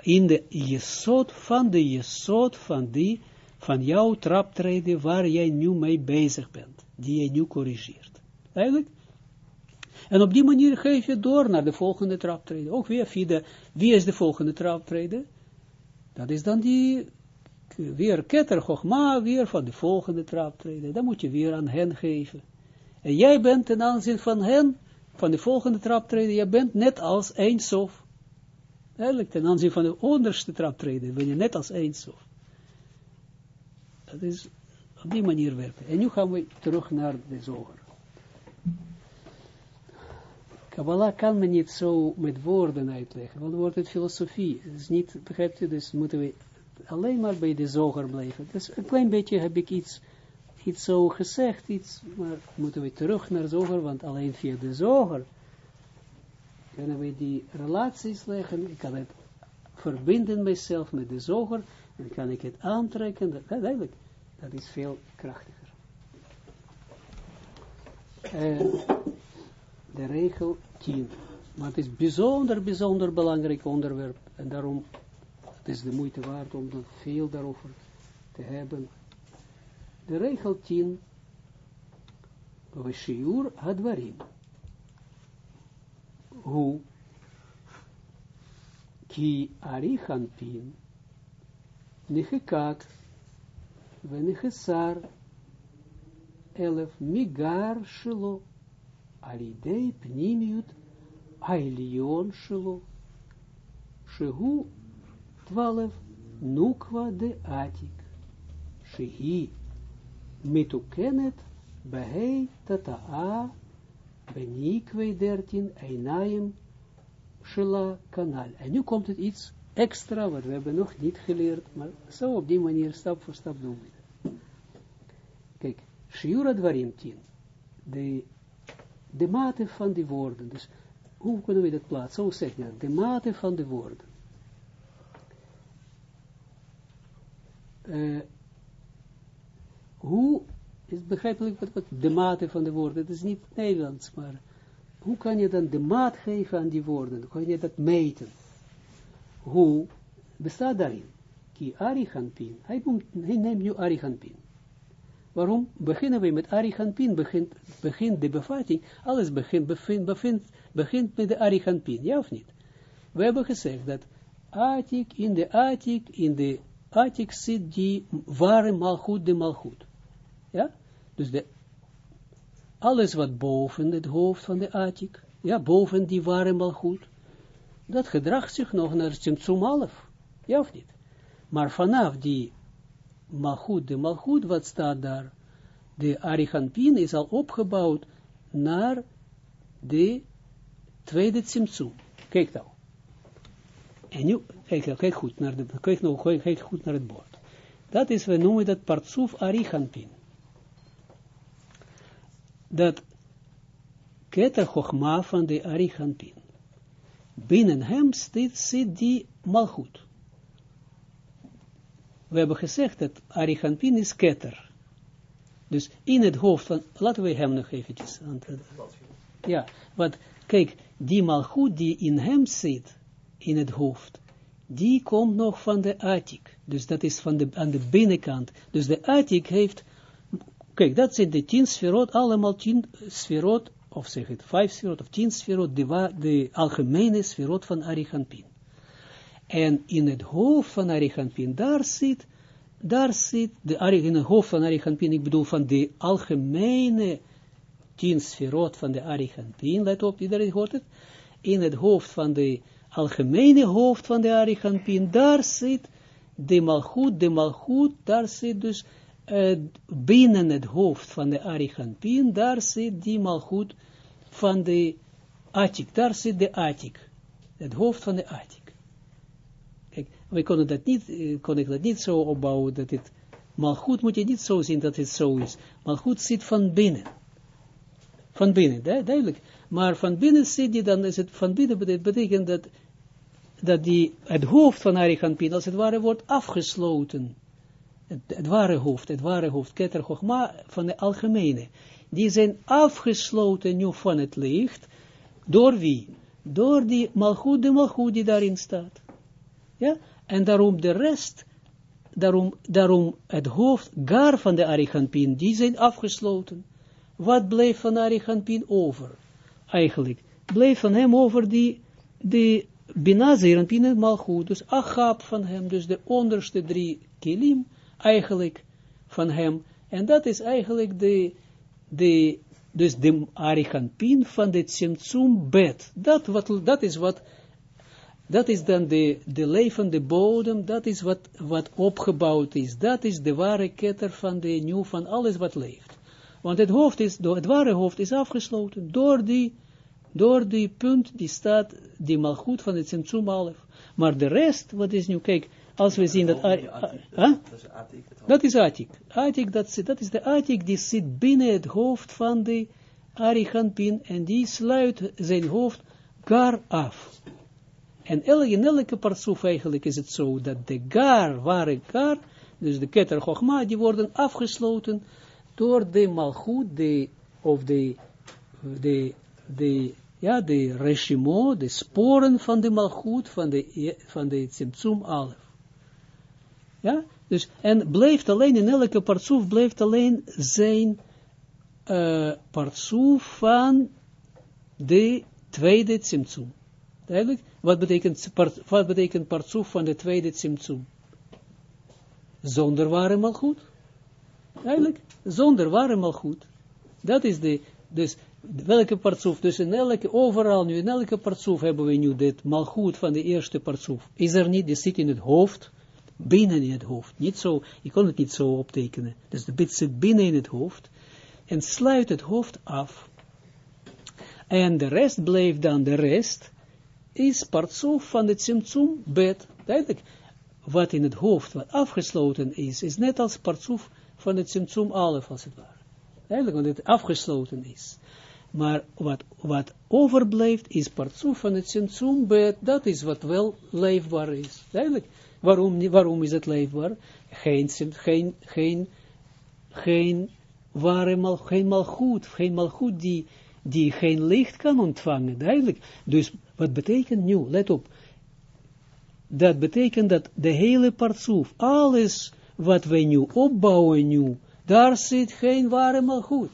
in de Jesod van de Jesod van die, van jouw traptreden waar jij nu mee bezig bent, die je nu corrigeert. Eigenlijk? En op die manier geef je door naar de volgende traptreden. Ook weer via de, wie is de volgende traptreden? Dat is dan die, weer ketter Chogma, weer van de volgende traptreden. Dan moet je weer aan hen geven. En jij bent ten aanzien van hen, van de volgende traptreden, jij bent net als Eindsof. Eigenlijk ten aanzien van de onderste traptreden, ben je net als Eindsof. Dat is op die manier werken. En nu gaan we terug naar de zoger. Kabbalah kan men niet zo met woorden uitleggen, want dan wordt het filosofie. Het is niet, begrijpt u, dus moeten we alleen maar bij de zoger blijven. Dus een klein beetje heb ik iets, iets zo gezegd, iets, maar moeten we terug naar zoger, want alleen via de zoger kunnen we die relaties leggen. Ik kan het verbinden mezelf met de zoger, en kan ik het aantrekken. Dat, eigenlijk, dat is veel krachtiger. Uh, de regel 10. Maar het is bijzonder, bijzonder belangrijk onderwerp. En daarom het is de moeite waard om dan veel daarover te hebben. De regel 10. Veshiur hadvarim. Hoe? Ki arichanpin. Nichikat. Venichesar. Elef migar shelo alidei pnimiut ailion shelo, shehu twaalf nukwa de atik, shehi mitukenet behei tata'a benikwe dertien einaim shela kanal. En nu komt het iets extra, wat we hebben nog niet geleerd, maar zo op die manier, stap voor stap doen we Kijk, Shiura Dwarim 10, de de mate van die woorden. Dus hoe kunnen we dat plaatsen? Zo zeg je de mate van de woorden. Uh, hoe, is begrijpelijk wat, de mate van de woorden, het is niet Nederlands, maar hoe kan je dan de maat geven aan die woorden? Hoe kan je dat meten? Hoe bestaat daarin? Ki Arihanpin, hij, hij neemt nu Arihanpin. Waarom beginnen we met Arihanpin? Begint, begint de bevatting, alles begint, begint, begint met de Arihanpin, ja of niet? We hebben gezegd dat Atik, in de Atik, in de Atik zit die ware malgoed, de malgoed. Ja? Dus de, alles wat boven het hoofd van de Atik, ja, boven die ware malgoed, dat gedraagt zich nog naar Tsimtsum Alef. Ja of niet? Maar vanaf die malgoed, de malgoed, wat staat daar? De Arihanpin is al opgebouwd naar de tweede Tsimtsum. Kijk nou. En nu, kijk, kijk goed naar de, kijk nou, kijk goed naar het bord. Dat is, we noemen dat Partsuf Arihanpin. Dat Keter Chochma van de Arihanpin. Binnen hem zit, zit die malgoed we hebben gezegd dat Arihanpin is ketter. Dus in het hoofd van, laten we hem nog eventjes Ja, want kijk, die malgoed die in hem zit, in het hoofd, die komt nog van de attic. Dus dat is van de, aan de binnenkant. Dus de attic heeft, kijk, dat zijn de tien sferot, allemaal tien sferot, of zeg het, vijf sferot, of tien sferot, de, algemene sferot van Arihanpin. En in het hoofd van Ariganpin, daar zit, daar zit, de, in het hoofd van Ariganpin, ik bedoel van de algemene tien sferot van de Ariganpin, let op, iedereen hoort het, in het hoofd van de algemene hoofd van de Ariganpin, daar zit de malgoed, de malgoed, daar zit dus uh, binnen het hoofd van de Ariganpin, daar zit die malgoed van de Atik, daar zit de Atik, het hoofd van de Atik we konden dat niet, eh, kon ik dat niet zo opbouwen, dat het, goed moet je niet zo zien dat het zo is, goed zit van binnen. Van binnen, duidelijk. Maar van binnen zit die, dan is het van binnen, betekent dat, dat die, het hoofd van Arichampin, als het ware, wordt afgesloten. Het, ware hoofd, het ware hoofd, Keter Chochma, van de algemene. Die zijn afgesloten nu van het licht, door wie? Door die malgoed, de malgoed die daarin staat. Ja, en daarom de rest, daarom, daarom het hoofd, gar van de Arichampin, die zijn afgesloten. Wat bleef van Arichampin over? Eigenlijk, bleef van hem over die, die Binazeranpin malgoed, dus Achab van hem, dus de onderste drie kilim, eigenlijk van hem. En dat is eigenlijk de, de dus de Arichampin van de Tsimtsum bed. Dat, wat, dat is wat, dat is dan de, de levende bodem, dat is wat, wat opgebouwd is. Dat is de ware ketter van de nieuw, van alles wat leeft. Want het hoofd is, het ware hoofd is afgesloten door die, door die punt die staat, die malgoed van het Tsimtsum Alef. Maar de rest, wat is nu, kijk, als we zien dat... Dat is Atik. Atik, dat, dat is de Atik die zit binnen het hoofd van de Arichampin en die sluit zijn hoofd gar af. En elke, in elke partsoef eigenlijk is het zo dat de gar, ware gar, dus de keter Chochma, die worden afgesloten door de malchut, de, of de, de, de, ja, de regimo, de sporen van de malchut, van de, van de Tsimtsum Alef. Ja, dus, en blijft alleen, in elke partsoef blijft alleen zijn uh, partsoef van de tweede Tsimtsum. Duidelijk? Wat betekent, wat betekent partsoef van de tweede Tsimtsum? Zonder ware malgoed. Duidelijk? Zonder ware malgoed. Dat is de, dus welke partsoef, dus in elke, overal nu, in elke partsoef hebben we nu dit malgoed van de eerste partsoef. Is er niet, die zit in het hoofd, binnen in het hoofd. Niet zo, je kon het niet zo optekenen. Dus de bit zit binnen in het hoofd en sluit het hoofd af. En de rest bleef dan, de rest is partsoef van het Tsimtsum bed. Duidelijk, wat in het hoofd, wat afgesloten is, is net als partsoef van het Tsimtsum alef, als het ware. Duidelijk, want het afgesloten is. Maar wat, wat overblijft, is partsoef van het bed, dat is wat wel leefbaar is. Duidelijk. Waarom, waarom is het leefbaar? Geen, geen, geen, geen ware mal, geen malgoed, geen malgoed die, die geen licht kan ontvangen, duidelijk. Dus wat betekent nu, let op, dat betekent dat de hele partsoef, alles wat wij nu opbouwen daar zit geen ware malgoed.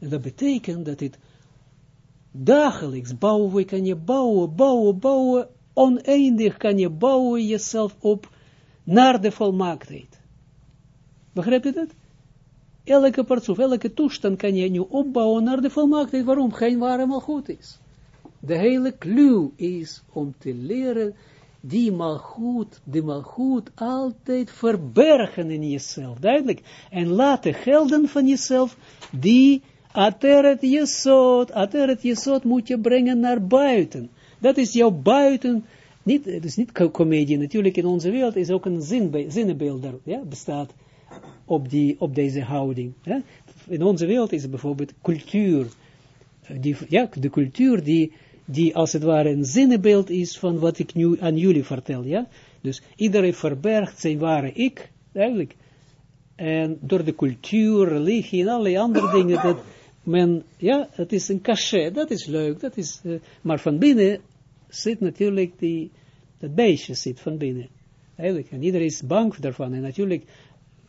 En dat betekent dat het dagelijks bouwen, we kan je bouwen, bouwen, bouwen, oneindig kan je bouwen jezelf op naar de volmaaktheid. Begrijp je dat? Elke partsoef, elke toestand kan je nu opbouwen naar de volmaaktheid, waarom geen ware malgoed is. De hele clue is om te leren die malgoed, die malgoed altijd verbergen in jezelf, duidelijk. En laten gelden van jezelf, die ateret jesot, ateret jesot moet je brengen naar buiten. Dat is jouw buiten, niet, het is niet comedie, natuurlijk in onze wereld is ook een zin, zinnebeeld daar, ja, bestaat op, die, op deze houding. In onze wereld is bijvoorbeeld cultuur, die, ja, de cultuur die, die als het ware een zinnebeeld is van wat ik nu aan jullie vertel, ja. Dus iedereen verbergt zijn ware ik, eigenlijk. En door de cultuur, religie en allerlei andere dingen, dat men, ja, het is een cachet, dat is leuk, dat is, uh, maar van binnen zit natuurlijk die, dat beestje zit van binnen. Eigenlijk, en iedereen is bang daarvan. En natuurlijk,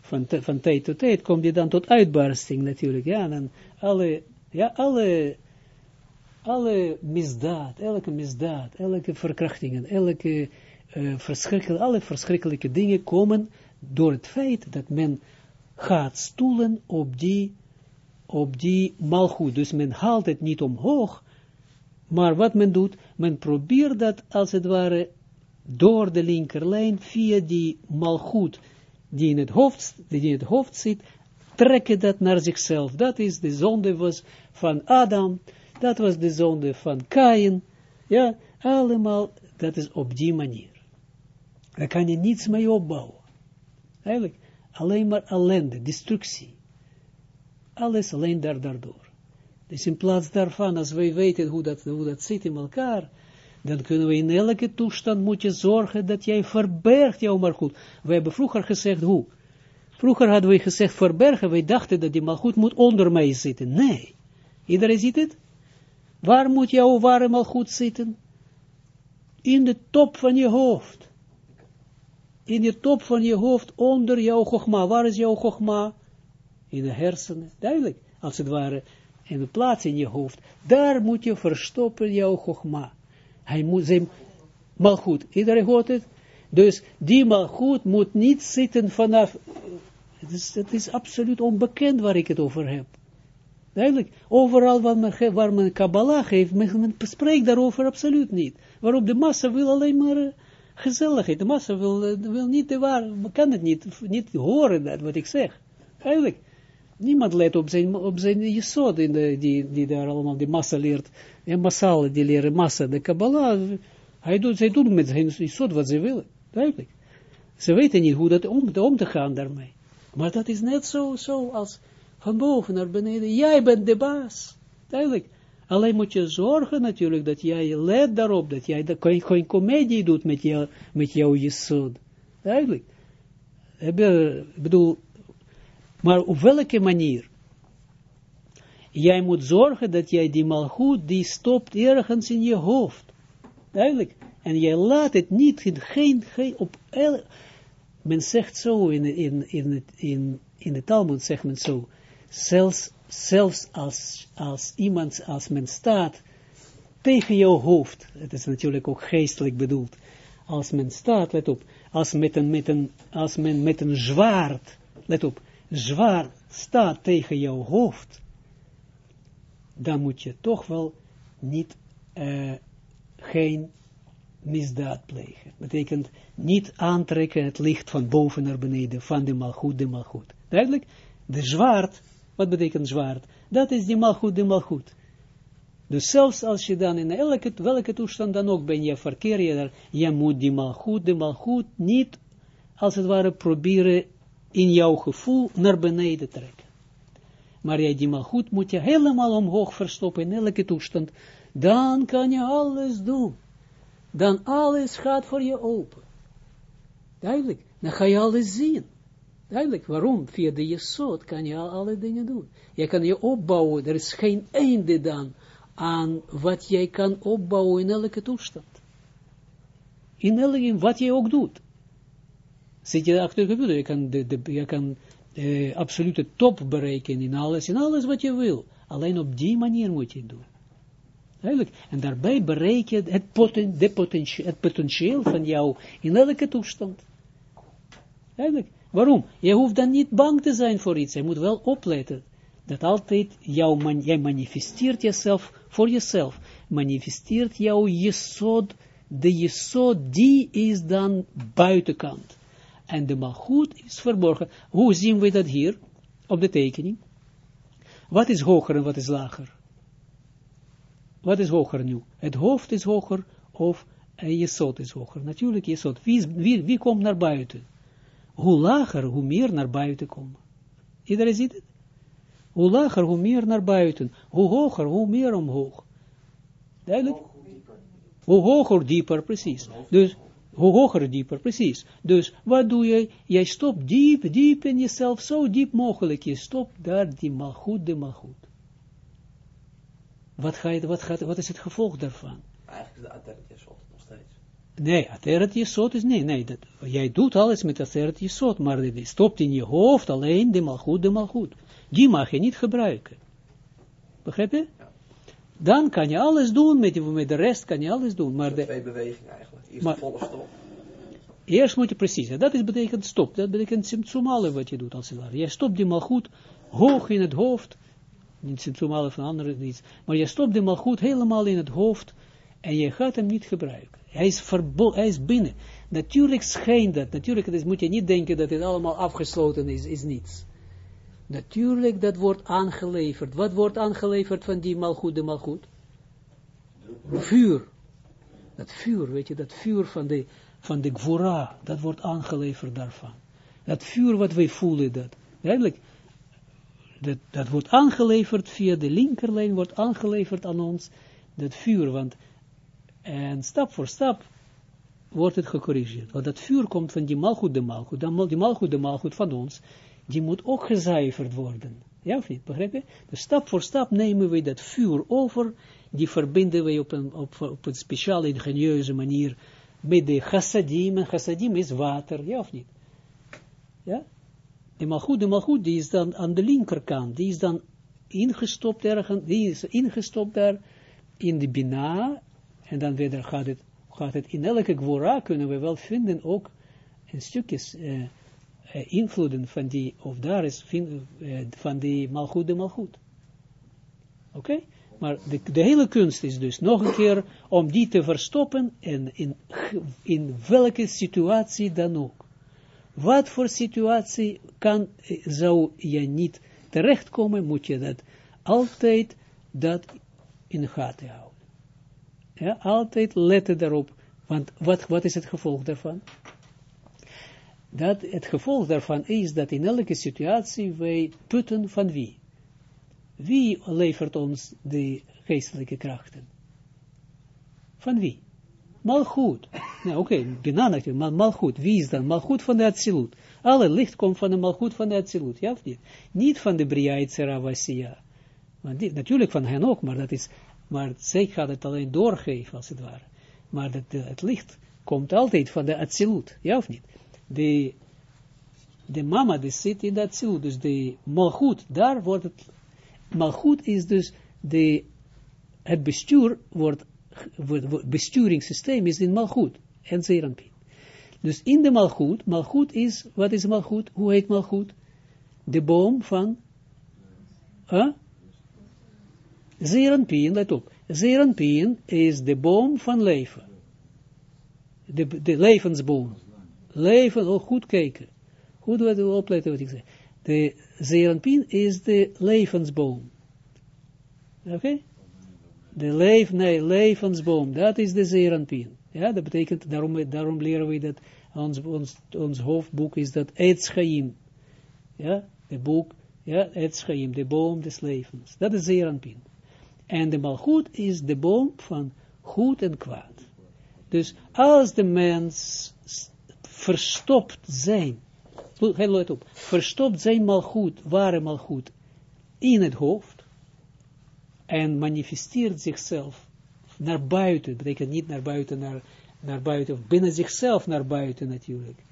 van, van tijd tot tijd komt je dan tot uitbarsting natuurlijk. Ja, en alle, ja, alle, alle misdaad, elke misdaad, elke verkrachtingen, elke uh, verschrikkelijke, alle verschrikkelijke dingen komen door het feit dat men gaat stoelen op die, op die malgoed. Dus men haalt het niet omhoog, maar wat men doet, men probeert dat als het ware door de linkerlijn via die malgoed die in het hoofd, die in het hoofd zit, trekken dat naar zichzelf. Dat is de zonde was van Adam, dat was de zonde van Kain, ja, allemaal, dat is op die manier. Daar kan je niets mee opbouwen. Eigenlijk, alleen maar ellende, destructie. Alles alleen daar, daardoor. Dus in plaats daarvan, als wij weten hoe dat, hoe dat zit in elkaar, dan kunnen we in elke toestand moet je zorgen dat jij verbergt jouw malgoed. We hebben vroeger gezegd hoe. Vroeger hadden we gezegd verbergen, wij dachten dat die malgoed moet onder mij zitten. Nee. Iedereen ziet het? Waar moet jouw ware malgoed zitten? In de top van je hoofd. In de top van je hoofd, onder jouw gogma. Waar is jouw gogma? In de hersenen. Duidelijk. Als het ware, in de plaats in je hoofd. Daar moet je verstoppen jouw gogma. Hij moet zijn malgoed. Iedereen hoort het? Dus die malgoed moet niet zitten vanaf... Het is, is absoluut onbekend waar ik het over heb. Duidelijk. Overal waar men, waar Kabbalah geeft, men, men spreekt daarover absoluut niet. Waarop de massa wil alleen maar uh, gezelligheid. De massa wil, uh, wil niet de waar, kan het niet, niet horen dat wat ik zeg. Eigenlijk. Niemand let op zijn, op zijn jesod, in de, die, die daar allemaal die massa leert. En massaal, die leren massa, de Kabbalah. Hij doet, zij doen met zijn jesod wat ze willen. Duidelijk. Ze weten niet hoe dat om, om te gaan daarmee. Maar dat is net zo, zo als van boven naar beneden. Jij bent de baas. Duidelijk. Alleen moet je zorgen natuurlijk dat jij let daarop, dat jij dat geen comedie doet met, jou, met jouw jesod. Duidelijk. Ik bedoel, maar op welke manier? Jij moet zorgen dat jij die malgoed, die stopt ergens in je hoofd. Duidelijk. En jij laat het niet, in geen, geen op men zegt zo in, in, in, in, in de Talmud, zegt men zo, zelfs, zelfs als, als iemand, als men staat tegen jouw hoofd, het is natuurlijk ook geestelijk bedoeld, als men staat, let op, als, met een, met een, als men met een zwaard, let op, zwaard staat tegen jouw hoofd, dan moet je toch wel niet, uh, geen misdaad plegen. Betekent niet aantrekken het licht van boven naar beneden, van de malgoed, de malgoed. Duidelijk, de zwaard wat betekent zwaard? Dat is die malgoed, die malgoed. Dus zelfs als je dan in elke, welke toestand dan ook ben je, verkeer je daar, je moet die malgoed, die malgoed niet, als het ware, proberen in jouw gevoel naar beneden trekken. Maar jij die malgoed moet je helemaal omhoog verstoppen in elke toestand. Dan kan je alles doen. Dan alles gaat voor je open. Duidelijk. Dan ga je alles zien. Duidelijk, waarom? Via de jesot kan je al alle dingen doen. Je kan je opbouwen, er is geen einde dan aan wat jij kan opbouwen in elke toestand. In elke, wat je ook doet. Zit je achter de computer, je kan, de, je kan de absolute top bereiken in alles, in alles wat je wil. Alleen op die manier moet je het doen. Duidelijk. En daarbij bereik je het, poten, de potentieel, van jou in elke toestand. Duidelijk. Waarom? Je hoeft dan niet bang te zijn voor iets. Je moet wel opletten. Dat altijd jouw man, jij manifesteert jezelf voor jezelf. Manifesteert jouw jesod. De jesod die is dan buitenkant. En de malgoed is verborgen. Hoe zien we dat hier? Op de tekening. Wat is hoger en wat is lager? Wat is hoger nu? Het hoofd is hoger of je jesod is hoger? Natuurlijk jesod. Wie, wie, wie komt naar buiten? hoe lager, hoe meer naar buiten komen. Iedereen ziet het? Hoe lager, hoe meer naar buiten. Hoe hoger, hoe meer omhoog. Duidelijk? Hoe hoger, dieper, precies. Dus, hoe hoger, dieper, precies. Dus, wat doe je? Jij stopt diep, diep in jezelf, zo diep mogelijk. Je stopt daar die malgoed, de malgoed. Wat, ga je, wat, gaat, wat is het gevolg daarvan? Eigenlijk is de Ateret nog steeds. Nee, Ateret Jesod is nee, nee, dat, jij doet alles met Ateret Jesod, maar die stopt in je hoofd alleen de malgoed, de malgoed. Die mag je niet gebruiken. Begrijp je? Dan kan je alles doen, met, met de rest kan je alles doen. Maar de, twee bewegingen eigenlijk. Eerst maar, volle stop. Eerst moet je precies, dat is betekent stop. Dat betekent symptomale wat je doet als het ware. Je stopt die malgoed hoog in het hoofd. Niet symptomale van anderen, niets. Maar je stopt die malgoed helemaal in het hoofd. En je gaat hem niet gebruiken. Hij is, hij is binnen. Natuurlijk schijnt dat. Natuurlijk dus moet je niet denken dat het allemaal afgesloten is. Is niets. Natuurlijk, dat wordt aangeleverd. Wat wordt aangeleverd van die malgoed, de malgoed? Vuur. Dat vuur, weet je, dat vuur van de, van de gvora, dat wordt aangeleverd daarvan. Dat vuur wat wij voelen, dat. Eigenlijk, dat, dat wordt aangeleverd via de linkerlijn, wordt aangeleverd aan ons, dat vuur, want, en stap voor stap wordt het gecorrigeerd, want dat vuur komt van die malgoed de malgoed, dan die malgoed de malgoed van ons, die moet ook gezuiverd worden, ja of niet, begrijp je? Dus stap voor stap nemen we dat vuur over, die verbinden we op een, op, op een speciale ingenieuze manier met de chassadim, en chassadim is water, ja of niet? Ja? De malgoed, de malgoed, die is dan aan de linkerkant, die is dan ingestopt ergens, die is ingestopt daar in de bina, en dan weer gaat het, gaat het in elke gwora kunnen we wel vinden ook een stukjes uh, invloeden van die, of daar is uh, van die malgoed de malgoed. Oké? Maar de, de, hele kunst is dus nog een keer om die te verstoppen en in, in welke situatie dan ook. Wat voor situatie kan, zou je niet terechtkomen, moet je dat altijd dat in gaten houden. Ja, altijd letten daarop. Want wat, wat is het gevolg daarvan? Dat het gevolg daarvan is dat in elke situatie wij putten van wie? Wie levert ons de geestelijke krachten? Van wie? Malchut. Nou, oké, okay, natuurlijk, maar Malchut. Wie is dan? Malchut van de Atsilut. Alle licht komt van de Malchut van de Atsilut, ja of niet? Niet van de Bria Itzera Maar die, natuurlijk van hen ook, maar dat is, maar zij gaat het alleen doorgeven, als het ware. Maar dat, het licht komt altijd van de Atsilut, ja of niet? De, de mama, die zit in de Atsilut, dus de Malchut, daar wordt het, Malchut is dus de, het bestuur wordt besturingssysteem is in Malchut en Zeranpin. Dus in de Malchut, Malchut is, wat is Malchut? Hoe heet Malchut? De boom van huh? Zeranpin, let op. Zeranpin is de boom van leven. De, de levensboom. Leven, oh, goed kijken. Goed wat opletten wat ik zeg. De Zeranpin is de levensboom. Oké? Okay? De leef, nee, levensboom, dat is de zeranpien. Ja, dat betekent, daarom, daarom leren we dat, ons, ons, ons hoofdboek is dat Etschaim. Ja, de boek, ja, Etschaim, de boom des levens. Dat is zeranpien. En de malgoed is de boom van goed en kwaad. Dus als de mens verstopt zijn, heel let op, verstopt zijn malgoed, ware malgoed, in het hoofd, en manifesteert zichzelf naar buiten, betekent niet naar buiten, naar, naar buiten, of binnen zichzelf naar buiten natuurlijk,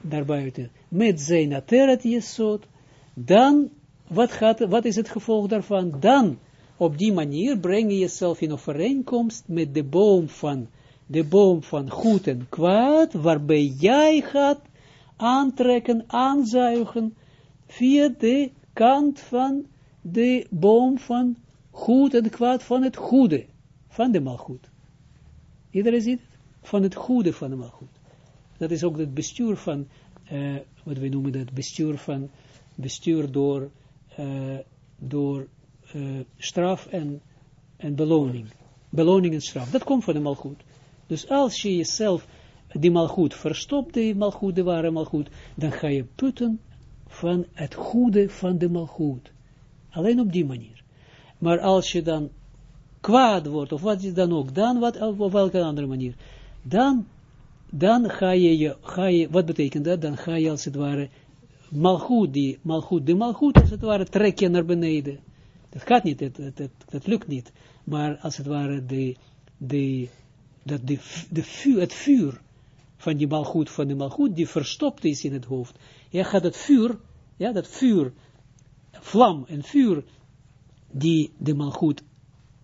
naar buiten, met zijn ateret jesot, dan, wat, gaat, wat is het gevolg daarvan? Dan, op die manier breng je jezelf in overeenkomst met de boom van, de boom van goed en kwaad, waarbij jij gaat aantrekken, aanzuigen, via de kant van de boom van goed en kwaad van het goede, van de malgoed. Iedereen ziet het? Van het goede van de malgoed. Dat is ook het bestuur van, uh, wat we noemen dat, bestuur van, bestuur door, uh, door uh, straf en, en beloning. Beloning en straf. Dat komt van de malgoed. Dus als je jezelf die malgoed verstopt, die malgoed, de ware malgoed, dan ga je putten van het goede van de malgoed. Alleen op die manier. Maar als je dan kwaad wordt, of wat dan ook, dan wat, op welke andere manier, dan, dan ga je, je, ga je, wat betekent dat? Dan ga je als het ware, malgoed, die malgoed, de malgoed als het ware trek je naar beneden. Dat gaat niet, dat, dat, dat, lukt niet. Maar als het ware, de, de, dat de, de vuur, het vuur van die malgoed, van de malgoed, die verstopt is in het hoofd. Je gaat het vuur, ja, dat vuur, vlam en vuur, die de malgoed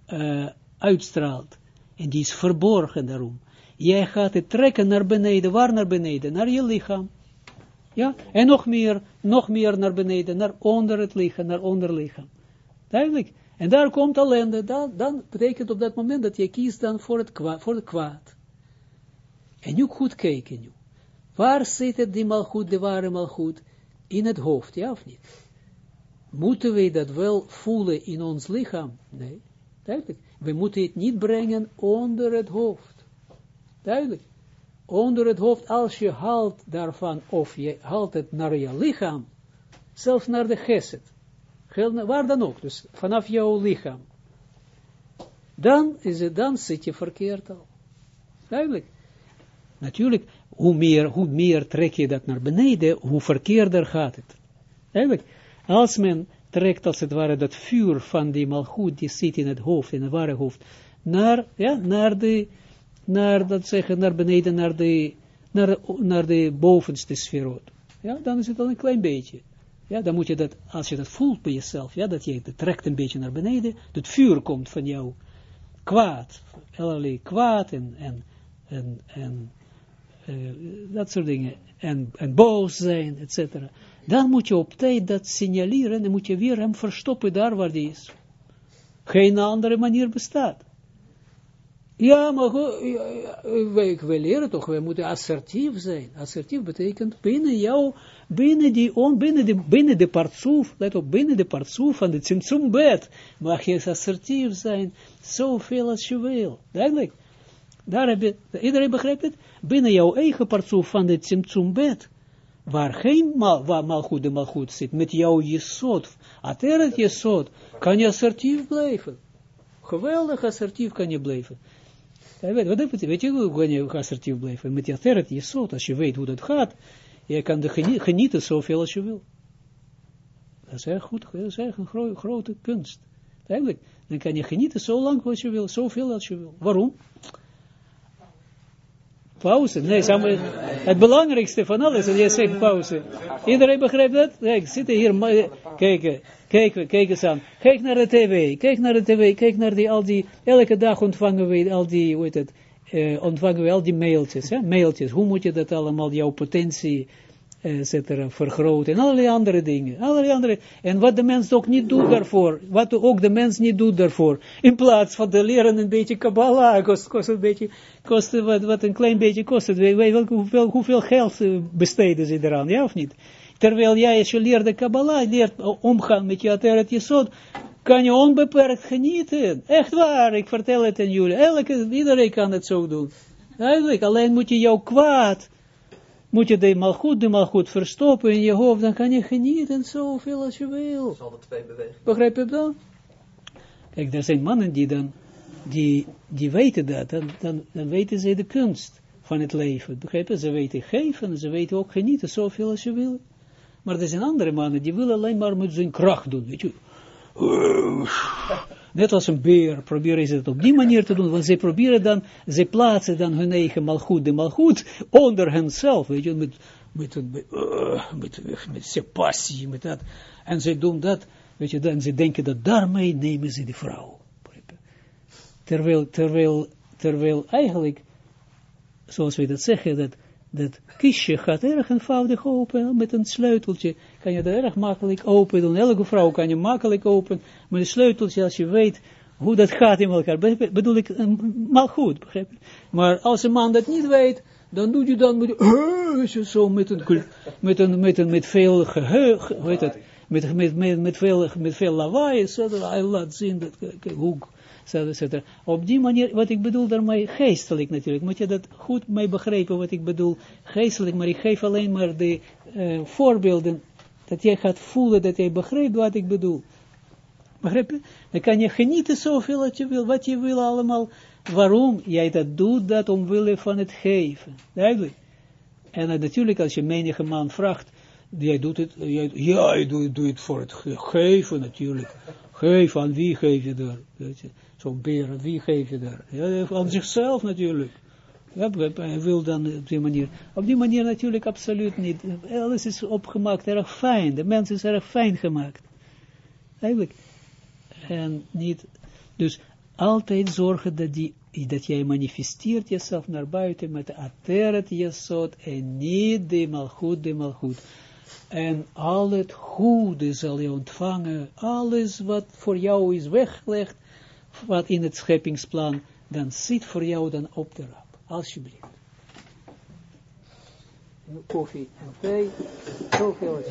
uh, uitstraalt. En die is verborgen daarom. Jij gaat het trekken naar beneden. Waar naar beneden? Naar je lichaam. Ja, en nog meer, nog meer naar beneden, naar onder het lichaam, naar onderlichaam. Duidelijk. En daar komt ellende, dan, dan betekent op dat moment dat je kiest dan voor het. Voor het kwaad. En nu goed kijken nu. Waar zit het die malgoed, de ware malgoed? In het hoofd, ja of niet? Moeten we dat wel voelen in ons lichaam? Nee, duidelijk. We moeten het niet brengen onder het hoofd. Duidelijk. Onder het hoofd, als je haalt daarvan, of je haalt het naar je lichaam, zelfs naar de geset. Waar dan ook, dus vanaf jouw lichaam, dan is het, dan zit je verkeerd al. Duidelijk. Natuurlijk, hoe meer, hoe meer trek je dat naar beneden, hoe verkeerder gaat het. Duidelijk. Als men trekt als het ware dat vuur van die malgoed, die zit in het hoofd, in het ware hoofd, naar, ja, naar de, naar, dat zeggen, naar beneden, naar de, naar naar de bovenste sferoot. Ja, dan is het al een klein beetje. Ja, dan moet je dat, als je dat voelt bij jezelf, ja, dat je het trekt een beetje naar beneden, dat vuur komt van jou, kwaad, allerlei kwaad en, en, en, en uh, dat soort dingen, en, en boos zijn, etc. Dan moet je op tijd dat signaleren en moet je weer hem verstoppen daar waar die is. Geen andere manier bestaat. Ja, maar wij, wij leren toch, wij moeten assertief zijn. Assertief betekent binnen jou, binnen die, on, binnen de, binnen de partsoef, let op, binnen de partsoef van de Tsimtsumbed, mag je assertief zijn, zoveel als je wil. Duidelijk. Daar heb je, iedereen begrijpt het? Binnen jouw eigen partsoef van de Tsimtsumbed, waar geen mal, waar malgoed de malgoed zit, met jouw jesot, ateret jesot, kan je assertief blijven. Geweldig assertief kan je blijven. Weet, wat betekent, weet je hoe je assertief blijft? Met je ateret jesot, als je weet hoe dat gaat, je kan de genieten zoveel als je wil. Dat is erg goed, dat is erg een gro grote kunst. Eigenlijk, dan kan je genieten zo lang als je wil, zoveel als je wil. Waarom? Pauze. Nee, samen, het belangrijkste van alles, en jij zegt pauze. Iedereen begrijpt dat? Kijk, zitten hier, kijken, kijk, kijk eens aan. Kijk naar de tv, kijk naar de tv, kijk naar die, al die, elke dag ontvangen we al die, hoe heet het, ontvangen we al die mailtjes, hè? mailtjes. Hoe moet je dat allemaal, jouw potentie, etc. vergroten en allerlei andere dingen. Allerlei andere, en wat de mens ook niet doet daarvoor, wat ook de mens niet doet daarvoor, in plaats van te leren een beetje Kabbalah, [laughs] kost, kost een beetje, kost wat, wat een klein beetje kost het, weet wel hoeveel, hoeveel geld eh, besteden ze eraan, ja of niet? Terwijl jij, als je leert de Kabbalah, leert omgaan met je ateret jesod, kan je onbeperkt genieten. Echt waar, ik vertel het aan jullie. Elke, iedereen kan het zo doen. Eigenlijk, alleen moet je jouw kwaad moet je de malgoed, de malgoed verstoppen in je hoofd, dan kan je genieten zoveel als je wil. Zal de twee bewegen. Begrijp je dat? Kijk, er zijn mannen die dan, die, die weten dat, dan, dan, dan weten ze de kunst van het leven. Begrijp je? Ze weten geven, ze weten ook genieten zoveel als je wil. Maar er zijn andere mannen, die willen alleen maar met zijn kracht doen, weet je. [laughs] Net als een beer proberen ze het op die manier te doen, want ze proberen dan, ze plaatsen dan hun eigen malgoed, de malgoed, onder henzelf, weet je, met, met, met, uh, met, met, passie, met dat. En ze doen dat, weet je, en ze denken dat daarmee nemen ze de vrouw. Terwijl, terwijl, terwijl eigenlijk, zoals we dat zeggen, dat dat kistje gaat erg eenvoudig open, met een sleuteltje kan je dat erg makkelijk open doen. Elke vrouw kan je makkelijk open, met een sleuteltje als je weet hoe dat gaat in elkaar. bedoel ik, maar goed, begrijp je? Maar als een man dat niet weet, dan doe je dan met, uh, zo met een, met een, met een, met veel geheugen, weet het, met, met, met, met, veel, met veel lawaai, zodat hij laat zien dat, hoe, Op die manier, wat ik bedoel daarmee, geestelijk natuurlijk, moet je dat goed mee begrijpen wat ik bedoel, geestelijk, maar ik geef alleen maar de uh, voorbeelden, dat jij gaat voelen dat jij begrijpt wat ik bedoel. Begrijp je? Dan kan je genieten zoveel wat je wil, wat je wil allemaal. Waarom jij dat doet, dat omwille van het geven. Duidelijk. En uh, natuurlijk als je menige man vraagt, jij doet het, jij, ja, je doet, doet het voor het geven natuurlijk. Geef, aan wie geef je daar? Zo'n beer, wie geef je daar? Ja, aan zichzelf natuurlijk. Hij wil dan op die manier. Op die manier natuurlijk absoluut niet. Alles is opgemaakt, erg fijn. De mens is erg fijn gemaakt. Eigenlijk. En niet, dus altijd zorgen dat, die, dat jij manifesteert jezelf naar buiten met ateret jesot en niet de malgoed, de malgoed. En al het goede zal je ontvangen, alles wat voor jou is weggelegd, wat in het scheppingsplan, dan zit voor jou dan op de rap. Alsjeblieft. Koffie en thee, zoveel